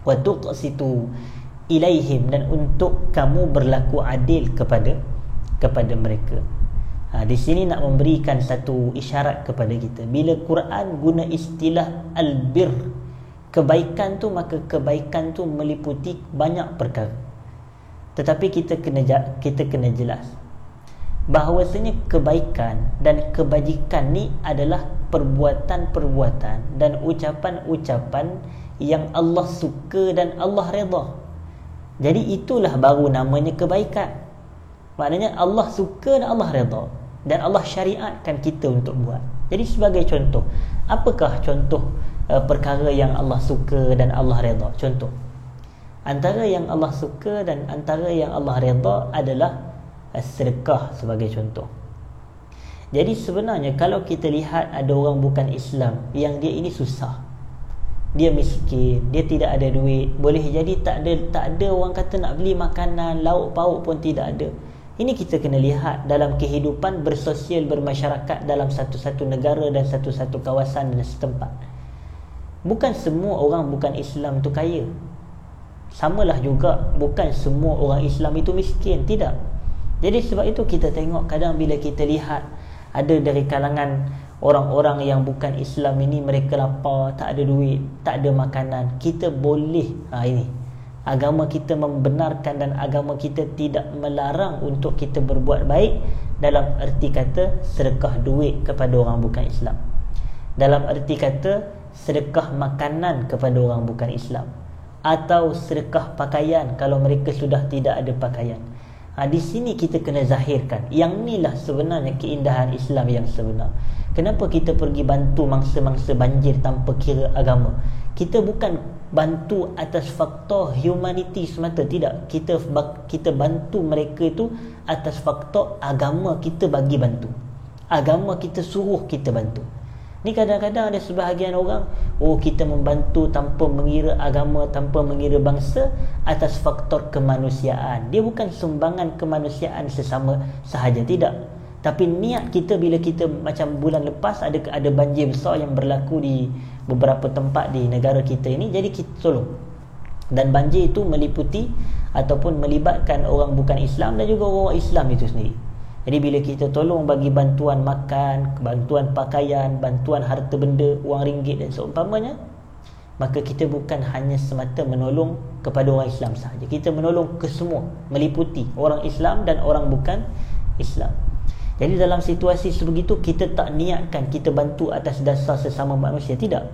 Wa tuqsitu ilaihim. Dan untuk kamu berlaku adil kepada kepada mereka. Ha, di sini nak memberikan satu isyarat kepada kita. Bila Quran guna istilah albir kebaikan tu maka kebaikan tu meliputi banyak perkara tetapi kita kena kita kena jelas bahawasanya kebaikan dan kebajikan ni adalah perbuatan-perbuatan dan ucapan-ucapan yang Allah suka dan Allah redha. Jadi itulah baru namanya kebaikan. Maknanya Allah suka dan Allah redha dan Allah syariatkan kita untuk buat. Jadi sebagai contoh, apakah contoh uh, perkara yang Allah suka dan Allah redha? Contoh Antara yang Allah suka dan antara yang Allah redha adalah sedekah sebagai contoh. Jadi sebenarnya kalau kita lihat ada orang bukan Islam yang dia ini susah. Dia miskin, dia tidak ada duit, boleh jadi tak ada tak ada orang kata nak beli makanan, lauk pauk pun tidak ada. Ini kita kena lihat dalam kehidupan bersosial bermasyarakat dalam satu-satu negara dan satu-satu kawasan dan setempat. Bukan semua orang bukan Islam tu kaya. Samalah juga bukan semua orang Islam itu miskin, tidak. Jadi sebab itu kita tengok kadang bila kita lihat ada dari kalangan orang-orang yang bukan Islam ini mereka lapar, tak ada duit, tak ada makanan, kita boleh ha ini. Agama kita membenarkan dan agama kita tidak melarang untuk kita berbuat baik dalam erti kata sedekah duit kepada orang bukan Islam. Dalam erti kata sedekah makanan kepada orang bukan Islam atau sedekah pakaian kalau mereka sudah tidak ada pakaian. Ha, di sini kita kena zahirkan. Yang inilah sebenarnya keindahan Islam yang sebenar. Kenapa kita pergi bantu mangsa-mangsa banjir tanpa kira agama? Kita bukan bantu atas faktor humanity semata. Tidak. Kita kita bantu mereka itu atas faktor agama kita bagi bantu. Agama kita suruh kita bantu. Ni kadang-kadang ada sebahagian orang Oh kita membantu tanpa mengira agama Tanpa mengira bangsa Atas faktor kemanusiaan. Dia bukan sumbangan kemanusiaan sesama sahaja Tidak. Tapi niat kita bila kita macam bulan lepas Ada ada banjir besar yang berlaku di beberapa tempat di negara kita ini Jadi kita tolong. Dan banjir itu meliputi Ataupun melibatkan orang bukan Islam Dan juga orang Islam itu sendiri jadi bila kita tolong bagi bantuan makan, bantuan pakaian, bantuan harta benda, wang ringgit dan seumpamanya, maka kita bukan hanya semata menolong kepada orang Islam sahaja. Kita menolong ke semua, meliputi orang Islam dan orang bukan Islam. Jadi dalam situasi sebegitu kita tak niatkan kita bantu atas dasar sesama manusia tidak.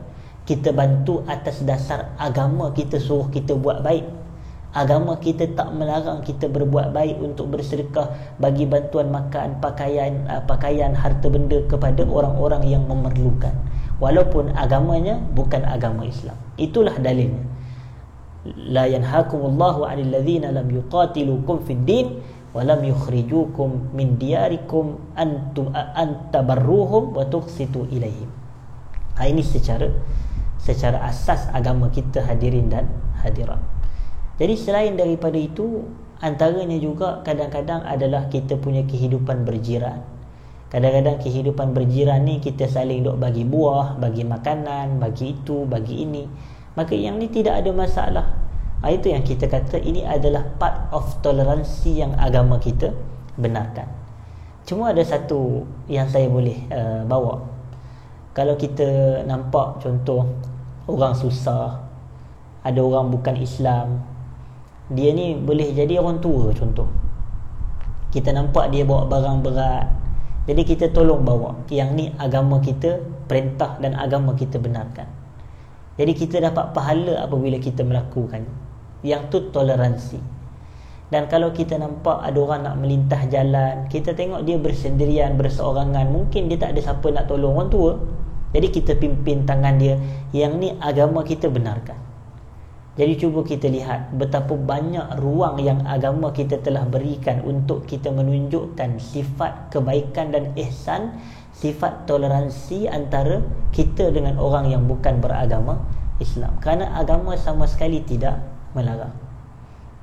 Kita bantu atas dasar agama kita suruh kita buat baik Agama kita tak melarang kita berbuat baik untuk bersedekah bagi bantuan makan, pakaian, uh, pakaian harta benda kepada orang-orang yang memerlukan. Walaupun agamanya bukan agama Islam. Itulah dalilnya. Yanhakumullahu 'anil ladzina lam yuqatilukum fid din wa lam yukhrijukum min diyarikum an tabarruhum wa tuqsitu ilaihim. Ha, ini secara secara asas agama kita hadirin dan hadirat. Jadi selain daripada itu Antaranya juga kadang-kadang adalah kita punya kehidupan berjiran. Kadang-kadang kehidupan berjiran ni kita saling duk bagi buah, bagi makanan, bagi itu, bagi ini. Maka yang ni tidak ada masalah. Ha, Itu yang kita kata ini adalah part of toleransi yang agama kita benarkan. Cuma ada satu yang saya boleh uh, bawa. Kalau kita nampak contoh orang susah Ada orang bukan Islam dia ni boleh jadi orang tua contoh. Kita nampak dia bawa barang berat. Jadi kita tolong bawa. Yang ni agama kita perintah dan agama kita benarkan. Jadi kita dapat pahala apabila kita melakukan. Yang tu toleransi. Dan kalau kita nampak ada orang nak melintah jalan kita tengok dia bersendirian berseorangan mungkin dia tak ada siapa nak tolong orang tua. Jadi kita pimpin tangan dia. Yang ni agama kita benarkan jadi cuba kita lihat betapa banyak ruang yang agama kita telah berikan untuk kita menunjukkan sifat kebaikan dan ihsan sifat toleransi antara kita dengan orang yang bukan beragama Islam kerana agama sama sekali tidak melarang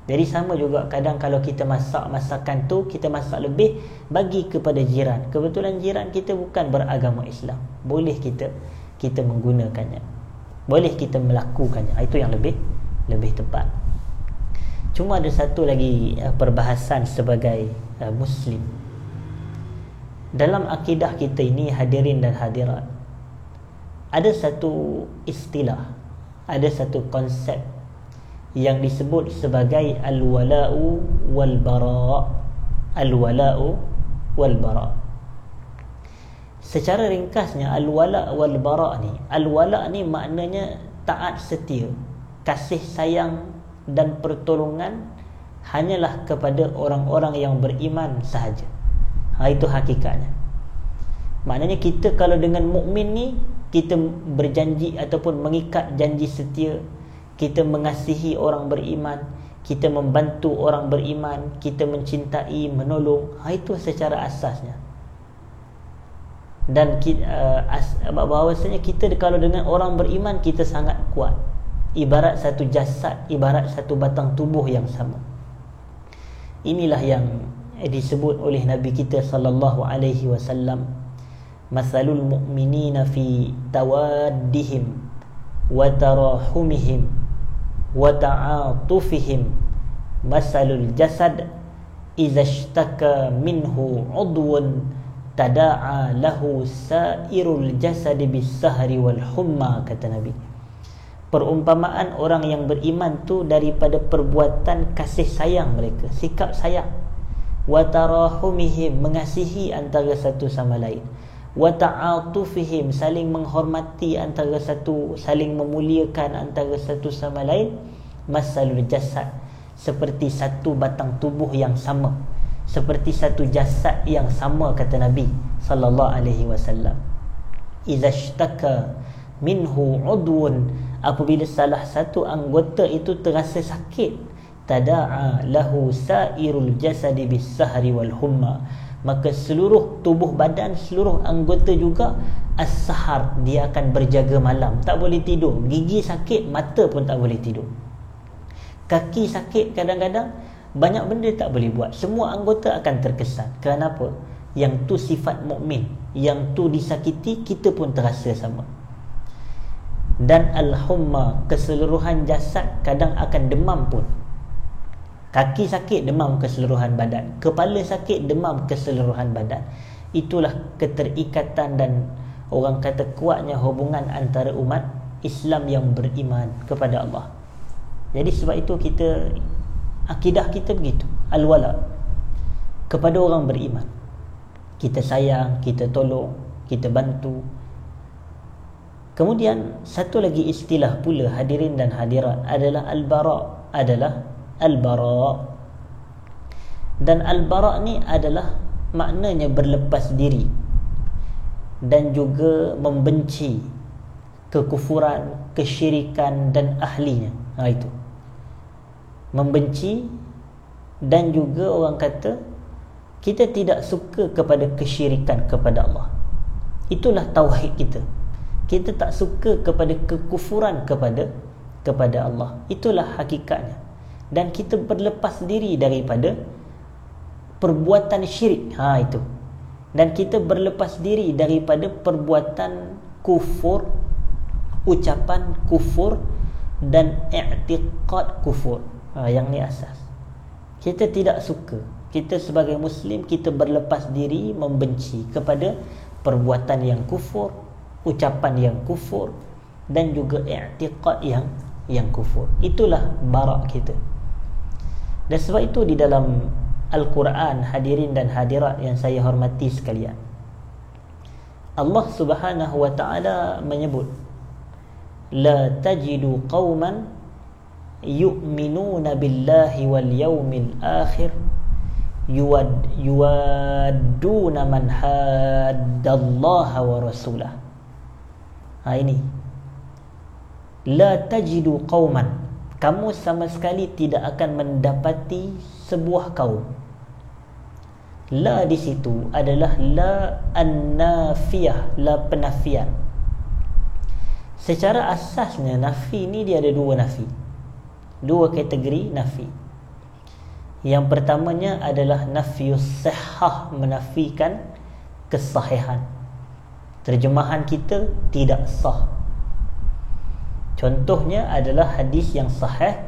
jadi sama juga kadang kalau kita masak masakan tu kita masak lebih bagi kepada jiran. Kebetulan jiran kita bukan beragama Islam. Boleh kita kita menggunakannya. Boleh kita melakukannya. Itu yang lebih lebih tepat. Cuma ada satu lagi uh, perbahasan sebagai uh, muslim. Dalam akidah kita ini hadirin dan hadirat. Ada satu istilah, ada satu konsep yang disebut sebagai al-wala'u wal-bara' al-wala'u wal-bara' secara ringkasnya al-wala' wal-bara' ni al-wala' ni maknanya taat setia kasih sayang dan pertolongan hanyalah kepada orang-orang yang beriman sahaja. Ha, itu hakikatnya. Maknanya kita kalau dengan mukmin ni kita berjanji ataupun mengikat janji setia kita mengasihi orang beriman kita membantu orang beriman kita mencintai menolong ha, itu secara asasnya. Dan uh, as, bahawasanya kita kalau dengan orang beriman kita sangat kuat ibarat satu jasad ibarat satu batang tubuh yang sama. Inilah yang disebut oleh nabi kita sallallahu alaihi wasallam masalul mu'minina fi tawaddihim wa tarahumihim wa ta'atufihim. Masalul jasad idza ishtaka minhu udwun tada'a lahu sairul jasad bis sahri wal humma kata nabi perumpamaan orang yang beriman tu daripada perbuatan kasih sayang mereka sikap sayang. Wa tarahumihim mengasihi antara satu sama lain. Wa ta'atufihim saling menghormati antara satu saling memuliakan antara satu sama lain. Masalul jasad seperti satu batang tubuh yang sama. Seperti satu jasad yang sama kata nabi sallallahu alaihi wasallam. Idza ishtaka minhu udwun apabila salah satu anggota itu terasa sakit tada'a lahu sairul jasadi bis sahri wal humma maka seluruh tubuh badan seluruh anggota juga as-sahar dia akan berjaga malam. Tak boleh tidur. Gigi sakit mata pun tak boleh tidur. Kaki sakit kadang-kadang banyak benda tak boleh buat. Semua anggota akan terkesan. Kenapa? Yang tu sifat mukmin. Yang tu disakiti kita pun terasa sama dan al-humma keseluruhan jasad kadang akan demam pun. Kaki sakit demam keseluruhan badan. Kepala sakit demam keseluruhan badan. Itulah keterikatan dan Orang kata kuatnya hubungan antara umat Islam yang beriman kepada Allah. Jadi sebab itu kita Akidah kita begitu. Al-wala. Kepada orang beriman. Kita sayang, kita tolong Kita bantu Kemudian Satu lagi istilah pula hadirin dan hadirat Adalah al-bara' Adalah al-bara dan al-bara ni adalah maknanya berlepas diri dan juga membenci kekufuran, kesyirikan dan ahlinya. Ha itu. Membenci dan juga orang kata kita tidak suka kepada kesyirikan kepada Allah. Itulah tauhid kita. Kita tak suka kepada kekufuran kepada kepada Allah. Itulah hakikatnya. Dan kita berlepas diri daripada perbuatan syirik. Ha itu. Dan kita berlepas diri daripada perbuatan kufur ucapan kufur dan i'tiqad kufur. Ha, yang ni asas. Kita tidak suka. Kita sebagai muslim kita berlepas diri membenci kepada perbuatan yang kufur ucapan yang kufur dan juga i'tiqad yang yang kufur itulah barak kita dan sebab itu di dalam Al-Quran hadirin dan hadirat yang saya hormati sekalian. Allah Subhanahu wa taala menyebut la tajidu qauman yu'minuna billahi wal yawmil akhir yuwad yuwadduna man haddallaha wa rasulah ha ini. La tajidu qauman. Kamu sama sekali tidak akan mendapati sebuah kaum. La di situ adalah la an-nafiyah la penafian. Secara asasnya nafi ni dia ada dua nafi. Dua kategori nafi. Yang pertamanya adalah nafius sihah menafikan kesahihan terjemahan kita tidak sah. Contohnya adalah hadis yang sahih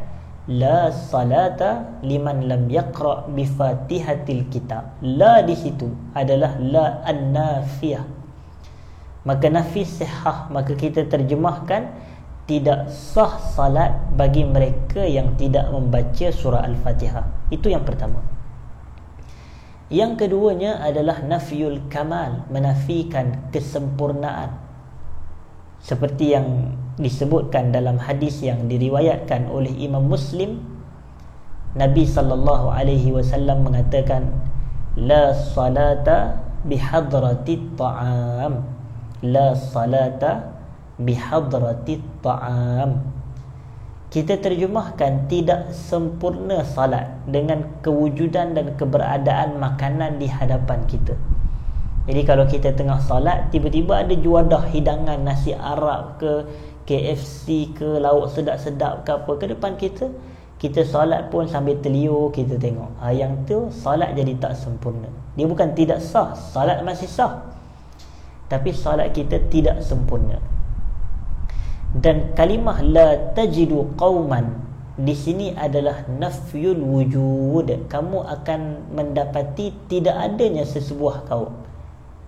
La salata liman lam yaqra bi fatihatil kitab. La di situ adalah la an-nafiyah. Maka nafi sihah Maka kita terjemahkan Tidak sah salat bagi mereka yang tidak membaca surah Al-Fatihah. Itu yang pertama Yang keduanya adalah nafiul kamal Menafikan kesempurnaan. Seperti yang disebutkan dalam hadis yang diriwayatkan oleh Imam Muslim Nabi sallallahu alaihi wasallam mengatakan la salata bihadrati ta'am la salata bihadrati ta'am kita terjemahkan tidak sempurna salat dengan kewujudan dan keberadaan makanan di hadapan kita. Jadi kalau kita tengah salat Tiba-tiba ada juadah hidangan Nasi Arab ke KFC ke Lauk sedap-sedap ke apa Ke depan kita Kita salat pun sambil terliur Kita tengok. Ha, Yang tu salat jadi tak sempurna. Dia bukan tidak sah Salat masih sah. Tapi salat kita tidak sempurna Dan kalimah La tajidu qawman di sini adalah nafyul wujud. Kamu akan mendapati tidak adanya sesebuah kaum.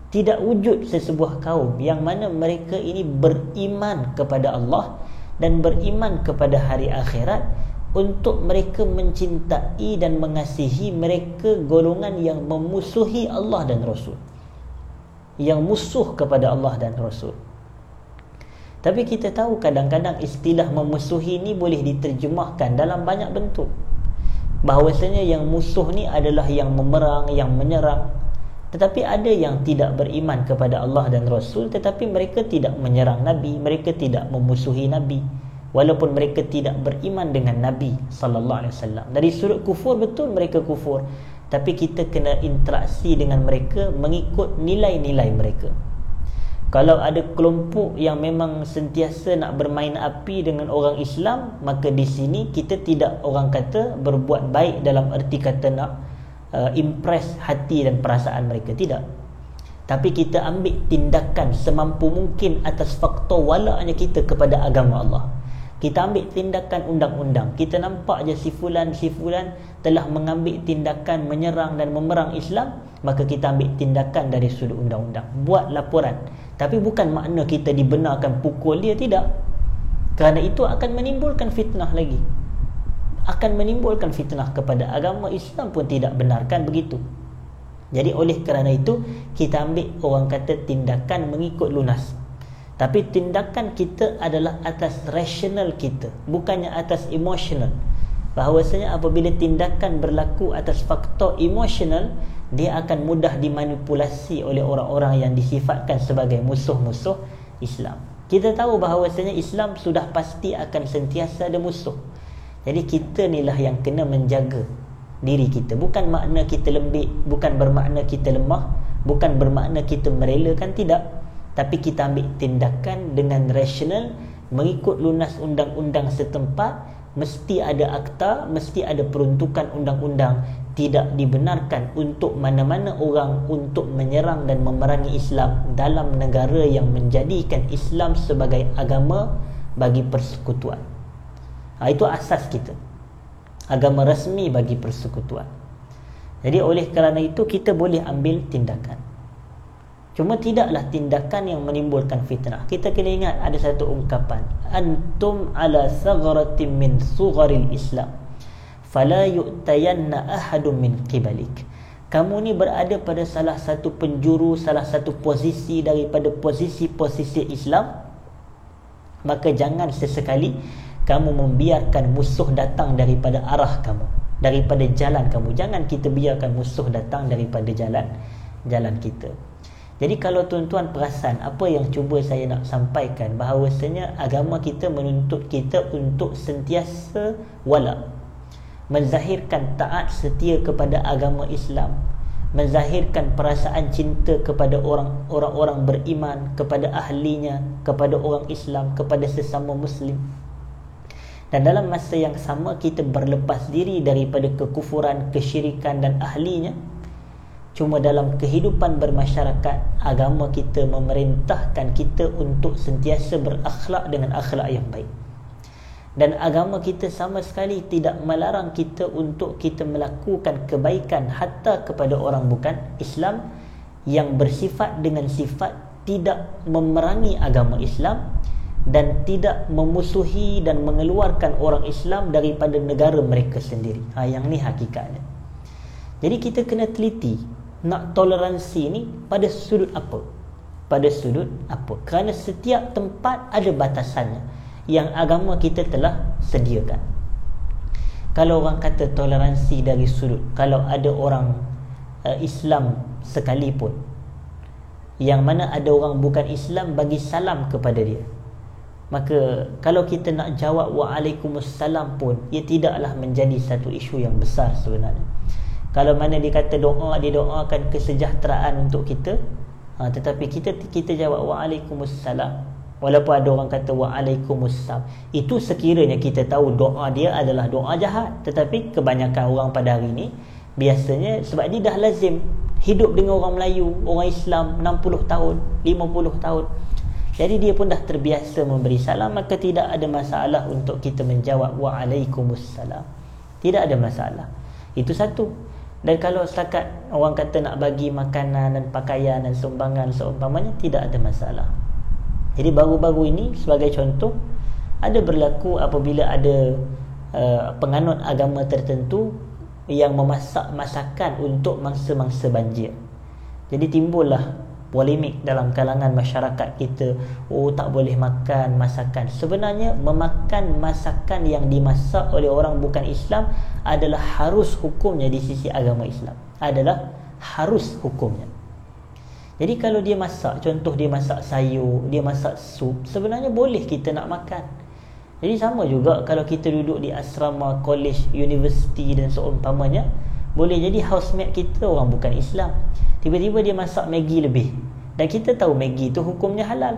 Tidak wujud sesebuah kaum yang mana mereka ini beriman kepada Allah dan beriman kepada hari akhirat untuk mereka mencintai dan mengasihi mereka golongan yang memusuhi Allah dan Rasul. Yang musuh kepada Allah dan Rasul tapi kita tahu kadang-kadang istilah memusuhi ini boleh diterjemahkan dalam banyak bentuk bahawasanya yang musuh ni adalah yang memerang, yang menyerang tetapi ada yang tidak beriman kepada Allah dan Rasul tetapi mereka tidak menyerang Nabi, mereka tidak memusuhi Nabi walaupun mereka tidak beriman dengan Nabi sallallahu alaihi wasallam. Dari sudut kufur betul mereka kufur, tapi kita kena interaksi dengan mereka mengikut nilai-nilai mereka. Kalau ada kelompok yang memang sentiasa nak bermain api dengan orang Islam, maka di sini kita tidak orang kata berbuat baik dalam erti kata nak uh, impress hati dan perasaan mereka. Tidak. Tapi kita ambil tindakan semampu mungkin atas faktor walaknya kita kepada agama Allah kita ambil tindakan undang-undang. Kita nampak je si fulan si fulan telah mengambil tindakan menyerang dan memerang Islam maka kita ambil tindakan dari sudut undang-undang. Buat laporan. Tapi bukan makna kita dibenarkan pukul dia tidak. Kerana itu akan menimbulkan fitnah lagi. Akan menimbulkan fitnah kepada agama Islam pun tidak benarkan begitu. Jadi oleh kerana itu kita ambil orang kata tindakan mengikut lunas. Tapi tindakan kita adalah atas rasional kita, bukannya atas emosional. Bahawasanya apabila tindakan berlaku atas faktor emosional, dia akan mudah dimanipulasi oleh orang-orang yang disifatkan sebagai musuh-musuh Islam. Kita tahu bahawasanya Islam sudah pasti akan sentiasa ada musuh. Jadi kita ni lah yang kena menjaga diri kita. Bukan makna kita lembik, bukan bermakna kita lemah, bukan bermakna kita merelakan tidak. Tapi kita ambil tindakan dengan rasional mengikut lunas undang-undang setempat, mesti ada akta, mesti ada peruntukan undang-undang. Tidak dibenarkan untuk mana-mana orang untuk menyerang dan memerangi Islam dalam negara yang menjadikan Islam sebagai agama bagi persekutuan. Ha, Itu asas kita. Agama rasmi bagi persekutuan. Jadi oleh kerana itu Kita boleh ambil tindakan Cuma tidaklah tindakan yang menimbulkan fitnah. Kita kena ingat ada satu ungkapan. Antum ala sagharatin min sugharil islam. Fala yu'tayanna ahadun min qibalik. Kamu ni berada pada salah satu penjuru, salah satu posisi daripada posisi-posisi Islam, maka jangan sesekali kamu membiarkan musuh datang daripada arah kamu daripada jalan kamu. Jangan kita biarkan musuh datang daripada jalan jalan kita jadi kalau tuan-tuan perasan apa yang cuba saya nak sampaikan bahawasanya agama kita menuntut kita untuk sentiasa wala menzahirkan taat setia kepada agama Islam menzahirkan perasaan cinta kepada orang orang-orang beriman kepada ahlinya kepada orang Islam kepada sesama muslim. Dan dalam masa yang sama kita berlepas diri daripada kekufuran kesyirikan dan ahlinya Cuma dalam kehidupan bermasyarakat Agama kita memerintahkan kita untuk sentiasa berakhlak dengan akhlak yang baik Dan agama kita sama sekali tidak melarang kita untuk kita melakukan kebaikan Hatta kepada orang bukan Islam Yang bersifat dengan sifat tidak memerangi agama Islam dan tidak memusuhi dan mengeluarkan orang Islam daripada negara mereka sendiri. Ha, yang ni hakikatnya. Jadi kita kena teliti nak toleransi ni pada sudut apa? Pada sudut apa? Kerana setiap tempat ada batasannya yang agama kita telah sediakan. Kalau orang kata toleransi dari sudut, kalau ada orang uh, Islam sekalipun yang mana ada orang bukan Islam bagi salam kepada dia. Maka kalau kita nak jawab waalaikumsalam pun ia tidaklah menjadi satu isu yang besar sebenarnya. Kalau mana dia kata doa dia doakan kesejahteraan untuk kita. Ha, tetapi kita kita jawab waalaikumsalam walaupun ada orang kata waalaikumsalam itu sekiranya kita tahu doa dia adalah doa jahat. Tetapi kebanyakan orang pada hari ini biasanya sebab dia dah lazim hidup dengan orang Melayu orang Islam 60 tahun 50 tahun. Jadi dia pun dah terbiasa memberi salam maka tidak ada masalah untuk kita menjawab waalaikumsalam tidak ada masalah. Itu satu dan kalau setakat orang kata nak bagi makanan dan pakaian dan sumbangan seumpamanya tidak ada masalah. Jadi baru-baru ini sebagai contoh ada berlaku apabila ada uh, penganut agama tertentu yang memasak masakan untuk mangsa-mangsa banjir. Jadi timbullah polemik dalam kalangan masyarakat kita. Oh tak boleh makan masakan. Sebenarnya memakan masakan yang dimasak oleh orang bukan Islam adalah harus hukumnya di sisi agama Islam. Adalah harus hukumnya. Jadi kalau dia masak contoh dia masak sayur dia masak sup sebenarnya boleh kita nak makan. Jadi sama juga kalau kita duduk di asrama college university dan seumpamanya boleh jadi housemate kita orang bukan Islam Tiba-tiba dia masak Maggi lebih. Dan kita tahu Maggi tu hukumnya halal.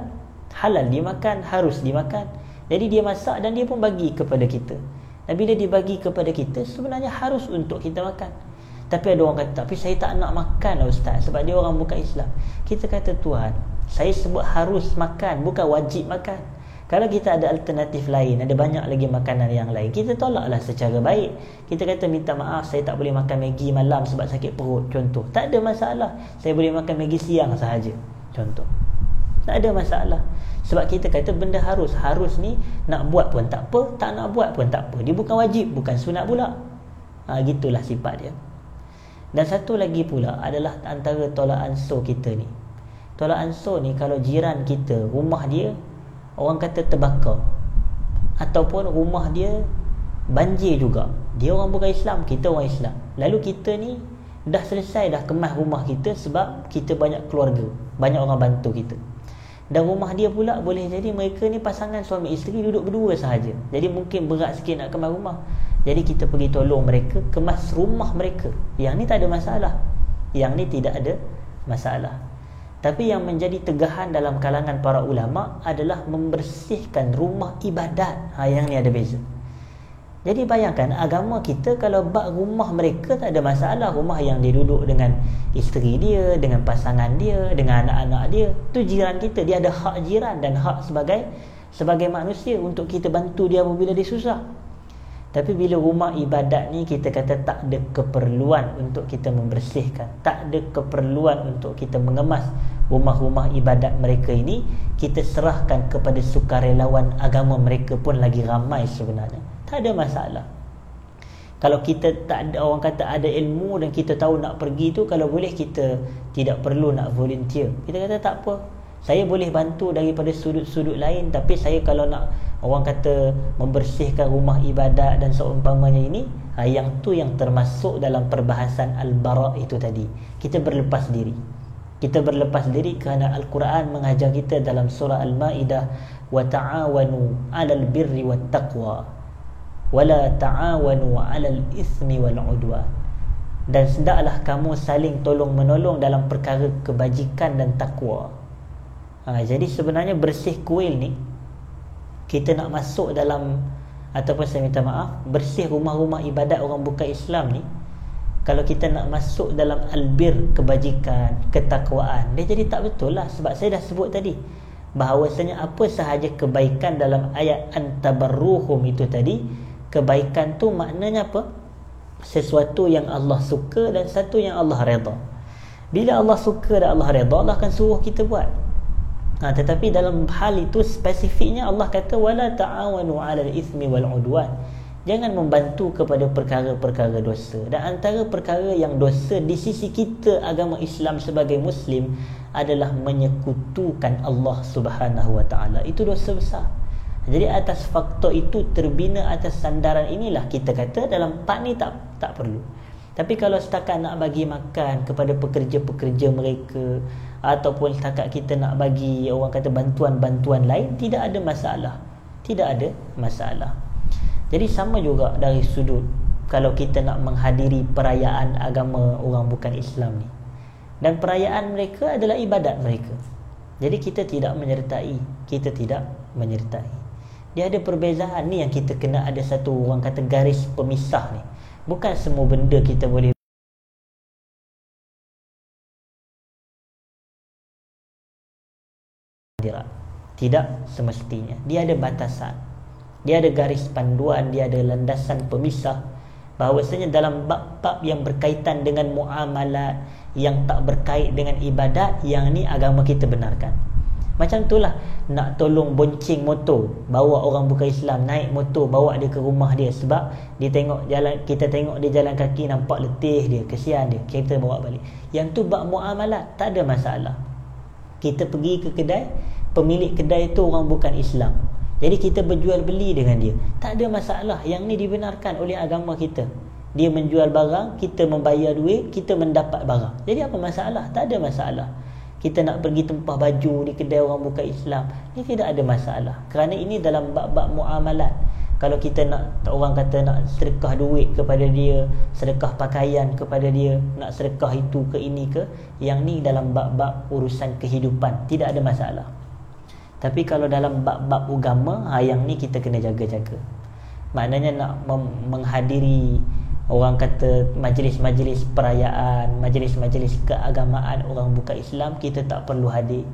Halal dimakan, harus dimakan. Jadi dia masak dan dia pun bagi kepada kita. Dan bila dia bagi kepada kita Sebenarnya harus untuk kita makan. Tapi ada orang kata Tapi saya tak nak makan lah Ustaz. Sebab dia orang bukan Islam. Kita kata Tuhan Saya sebut harus makan Bukan wajib makan kalau kita ada alternatif lain, ada banyak lagi makanan yang lain, kita tolaklah secara baik. Kita kata minta maaf, saya tak boleh makan Maggi malam sebab sakit perut, contoh. Tak ada masalah. Saya boleh makan Maggi siang sahaja, contoh. Tak ada masalah. Sebab kita kata benda harus. Harus ni nak buat pun tak apa, tak nak buat pun tak apa. Dia bukan wajib, bukan sunat pula. Ha, gitulah sifat dia. Dan satu lagi pula adalah antara tolak ansur kita ni. Tolak ansur ni kalau jiran kita, rumah dia orang kata terbakar. Ataupun rumah dia banjir juga. Dia orang bukan Islam kita orang Islam. Lalu kita ni dah selesai dah kemas rumah kita sebab kita banyak keluarga. Banyak orang bantu kita. Dan rumah dia pula boleh jadi mereka ni pasangan suami isteri duduk berdua sahaja. Jadi mungkin berat sikit nak kemas rumah. Jadi kita pergi tolong mereka kemas rumah mereka. Yang ni tak ada masalah. Yang ni tidak ada masalah tapi yang menjadi tegahan dalam kalangan para ulama adalah membersihkan rumah ibadat. Ha, yang ni ada beza. Jadi bayangkan agama kita kalau bak rumah mereka tak ada masalah. Rumah yang dia duduk dengan isteri dia, dengan pasangan dia, dengan anak-anak dia. tu jiran kita. Dia ada hak jiran dan hak sebagai sebagai manusia untuk kita bantu dia apabila dia susah. Tapi bila rumah ibadat ni kita kata tak ada keperluan untuk kita membersihkan. Tak ada keperluan untuk kita mengemas rumah-rumah ibadat mereka ini. Kita serahkan kepada sukarelawan agama mereka pun lagi ramai sebenarnya. Tak ada masalah. Kalau kita tak ada orang kata ada ilmu dan kita tahu nak pergi tu kalau boleh kita tidak perlu nak volunteer. Kita kata tak apa. Saya boleh bantu daripada sudut-sudut lain tapi saya kalau nak orang kata membersihkan rumah ibadat dan seumpamanya ini ha, yang tu yang termasuk dalam perbahasan al-bara itu tadi. Kita berlepas diri. Kita berlepas diri kerana al-Quran mengajar kita dalam surah al-Maidah wa ta'awanu 'alal birri wat taqwa wa la ta'awanu 'alal ithmi wal 'udwan dan hendaklah kamu saling tolong menolong dalam perkara kebajikan dan takwa Ha, jadi sebenarnya bersih kuil ni kita nak masuk dalam ataupun saya minta maaf bersih rumah-rumah ibadat orang bukan Islam ni kalau kita nak masuk dalam albir kebajikan, ketakwaan dia jadi tak betul lah. Sebab saya dah sebut tadi bahawasanya apa sahaja kebaikan dalam ayat antabarruhum itu tadi kebaikan tu maknanya apa? Sesuatu yang Allah suka dan satu yang Allah redha bila Allah suka dan Allah redha Allah akan suruh kita buat Ha, tetapi dalam hal itu spesifiknya Allah kata wala ta'awanu 'alal itsmi wal 'udwan. Jangan membantu kepada perkara-perkara dosa. Dan antara perkara yang dosa di sisi kita agama Islam sebagai muslim adalah menyekutukan Allah Subhanahu wa taala. Itu dosa besar. Jadi atas faktor itu terbina atas sandaran inilah kita kata dalam part ni tak tak perlu. Tapi kalau setakat nak bagi makan kepada pekerja-pekerja mereka ataupun setakat kita nak bagi orang kata bantuan-bantuan lain tidak ada masalah. Tidak ada masalah. Jadi sama juga dari sudut kalau kita nak menghadiri perayaan agama orang bukan Islam ni. Dan perayaan mereka adalah ibadat mereka. Jadi kita tidak menyertai kita tidak menyertai. Dia ada perbezaan ni yang kita kena ada satu orang kata garis pemisah ni bukan semua benda kita boleh tidak. Semestinya. Dia ada batasan. Dia ada garis panduan dia ada landasan pemisah bahawasanya dalam bab-bab yang berkaitan dengan muamalat yang tak berkait dengan ibadat yang ni agama kita benarkan macam itulah nak tolong boncing motor bawa orang bukan Islam naik motor bawa dia ke rumah dia. Sebab dia tengok jalan kita tengok dia jalan kaki nampak letih dia kesian dia. Kita bawa balik. Yang tu bab muamalat tak ada masalah. Kita pergi ke kedai pemilik kedai itu orang bukan Islam. Jadi kita berjual beli dengan dia. Tak ada masalah. Yang ni dibenarkan oleh agama kita. Dia menjual barang kita membayar duit kita mendapat barang. Jadi apa masalah? Tak ada masalah kita nak pergi tempah baju di kedai orang bukan Islam ni tidak ada masalah. Kerana ini dalam bab-bab muamalat. Kalau kita nak orang kata nak sedekah duit kepada dia sedekah pakaian kepada dia nak sedekah itu ke ini ke yang ni dalam bab-bab urusan kehidupan tidak ada masalah. Tapi kalau dalam bab-bab agama ha, yang ni kita kena jaga-jaga. Maknanya nak menghadiri orang kata majlis-majlis perayaan majlis-majlis keagamaan orang bukan Islam kita tak perlu hadir.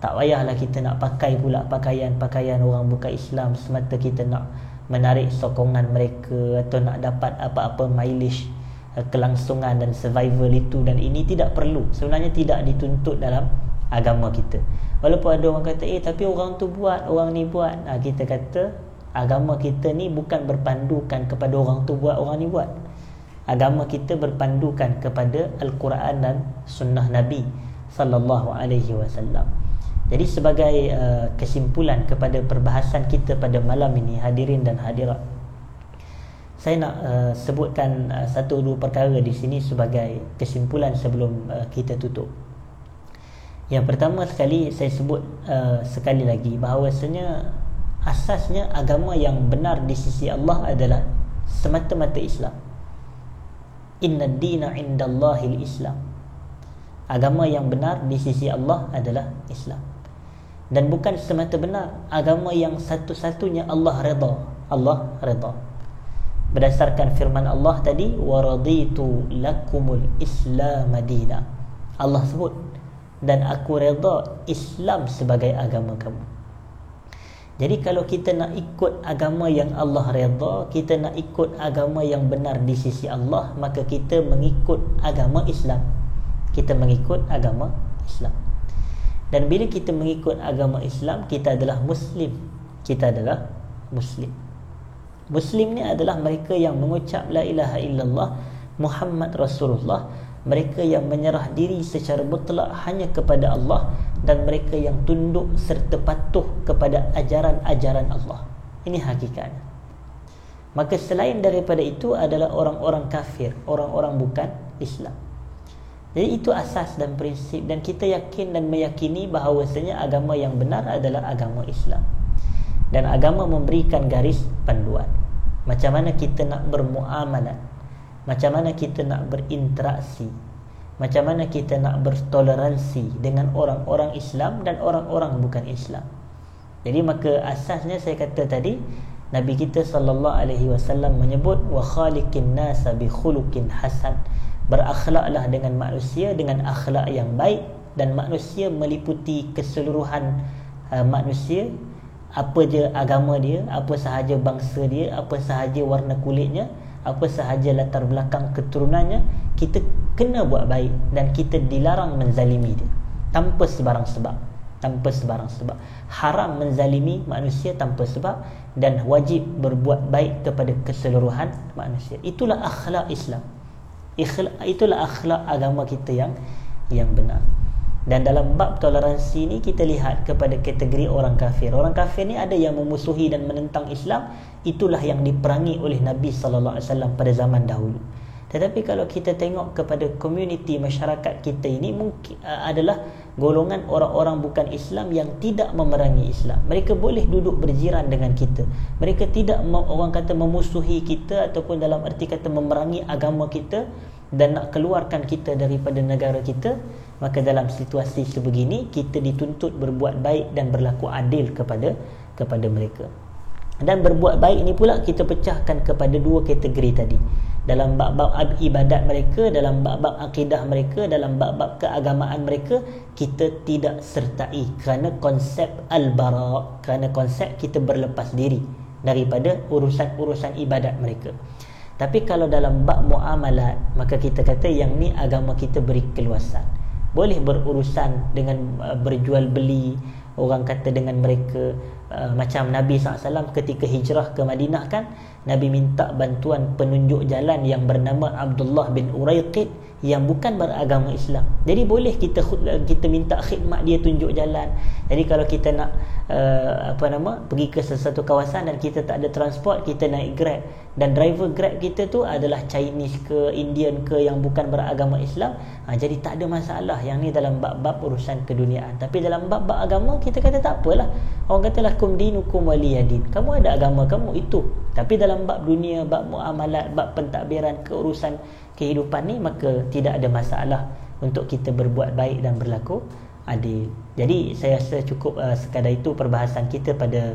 Tak payahlah kita nak pakai pula pakaian-pakaian orang bukan Islam semata kita nak menarik sokongan mereka atau nak dapat apa-apa mileage eh, kelangsungan dan survival itu dan ini tidak perlu. Sebenarnya tidak dituntut dalam agama kita. Walaupun ada orang kata eh tapi orang tu buat orang ni buat. Ha, kita kata agama kita ni bukan berpandukan kepada orang tu buat orang ni buat agama kita berpandukan kepada al-Quran dan sunnah Nabi sallallahu alaihi wasallam jadi sebagai uh, kesimpulan kepada perbahasan kita pada malam ini hadirin dan hadirat saya nak uh, sebutkan uh, satu dua perkara di sini sebagai kesimpulan sebelum uh, kita tutup. Yang pertama sekali saya sebut uh, sekali lagi bahawasanya asasnya agama yang benar di sisi Allah adalah semata-mata Islam. Inna dina indallahil Islam. Agama yang benar di sisi Allah adalah Islam. Dan bukan semata benar agama yang satu-satunya Allah redha Allah redha berdasarkan firman Allah tadi waraditu lakumul islam madina Allah sebut dan aku redha Islam sebagai agama kamu jadi kalau kita nak ikut agama yang Allah redha kita nak ikut agama yang benar di sisi Allah maka kita mengikut agama Islam. Kita mengikut agama Islam. Dan bila kita mengikut agama Islam kita adalah muslim. Kita adalah muslim. Muslim ni adalah mereka yang mengucap la ilaha illallah Muhammad Rasulullah. Mereka yang menyerah diri secara mutlak hanya kepada Allah dan mereka yang tunduk serta patuh kepada ajaran-ajaran Allah. Ini hakikatnya. Maka selain daripada itu adalah orang-orang kafir, orang-orang bukan Islam. Jadi itu asas dan prinsip dan kita yakin dan meyakini bahawasanya agama yang benar adalah agama Islam. Dan agama memberikan garis panduan. Macam mana kita nak bermuamalat? Macam mana kita nak berinteraksi? Macam mana kita nak bertoleransi dengan orang-orang Islam dan orang-orang bukan Islam? Jadi maka asasnya saya kata tadi Nabi kita sallallahu alaihi wasallam menyebut wa khaliqin nasa bi khuluqin hasan berakhlaklah dengan manusia dengan akhlak yang baik dan manusia meliputi keseluruhan uh, manusia apa je agama dia apa sahaja bangsa dia apa sahaja warna kulitnya apa sahaja latar belakang keturunannya kita kena buat baik dan kita dilarang menzalimi dia. Tanpa sebarang sebab. Tanpa sebarang sebab. Haram menzalimi manusia tanpa sebab dan wajib berbuat baik kepada keseluruhan manusia. Itulah akhlak Islam. Itulah akhlak agama kita yang yang benar. Dan dalam bab toleransi ni kita lihat kepada kategori orang kafir. Orang kafir ni ada yang memusuhi dan menentang Islam, itulah yang diperangi oleh Nabi sallallahu alaihi wasallam pada zaman dahulu. Tetapi kalau kita tengok kepada komuniti masyarakat kita ini mungkin uh, adalah golongan orang-orang bukan Islam yang tidak memerangi Islam. Mereka boleh duduk berjiran dengan kita. Mereka tidak orang kata memusuhi kita ataupun dalam arti kata memerangi agama kita dan nak keluarkan kita daripada negara kita. Maka dalam situasi sebegini kita dituntut berbuat baik dan berlaku adil kepada kepada mereka. Dan berbuat baik ini pula kita pecahkan kepada dua kategori tadi. Dalam bab-bab ibadat mereka dalam bab-bab akidah mereka dalam bab-bab keagamaan mereka kita tidak sertai kerana konsep al-bara kerana konsep kita berlepas diri daripada urusan-urusan ibadat mereka. Tapi kalau dalam bab muamalat maka kita kata yang ni agama kita beri keluasan boleh berurusan dengan uh, berjual beli orang kata dengan mereka uh, macam Nabi SAW ketika hijrah ke Madinah kan Nabi minta bantuan penunjuk jalan yang bernama Abdullah bin Uraiqid yang bukan beragama Islam. Jadi boleh kita kita minta khidmat dia tunjuk jalan. Jadi kalau kita nak uh, apa nama pergi ke sesuatu kawasan dan kita tak ada transport, kita naik Grab dan driver Grab kita tu adalah Chinese ke Indian ke yang bukan beragama Islam. Ha, jadi tak ada masalah yang ni dalam bab-bab urusan keduniaan. Tapi dalam bab-bab agama kita kata tak apalah. Orang kata lakum dinukum waliyadin. Kamu ada agama kamu itu. Tapi dalam bab dunia, bab muamalat, bab pentadbiran, keurusan kehidupan ni maka tidak ada masalah untuk kita berbuat baik dan berlaku adil. Jadi saya rasa cukup uh, sekadar itu perbahasan kita pada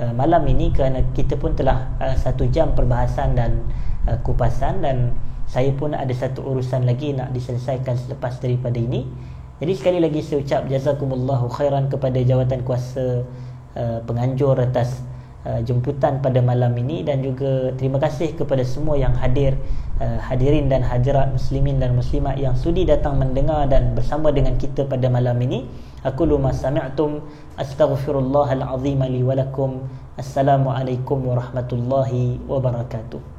uh, malam ini kerana kita pun telah uh, satu jam perbahasan dan uh, kupasan dan saya pun ada satu urusan lagi nak diselesaikan selepas daripada ini. Jadi sekali lagi saya ucap jazakumullahu khairan kepada jawatan kuasa uh, penganjur atas uh, jemputan pada malam ini dan juga terima kasih kepada semua yang hadir uh, hadirin dan hadirat muslimin dan muslimat yang sudi datang mendengar dan bersama dengan kita pada malam ini. Aku luma sami'tum astaghfirullahal azim li wa lakum. Assalamualaikum warahmatullahi wabarakatuh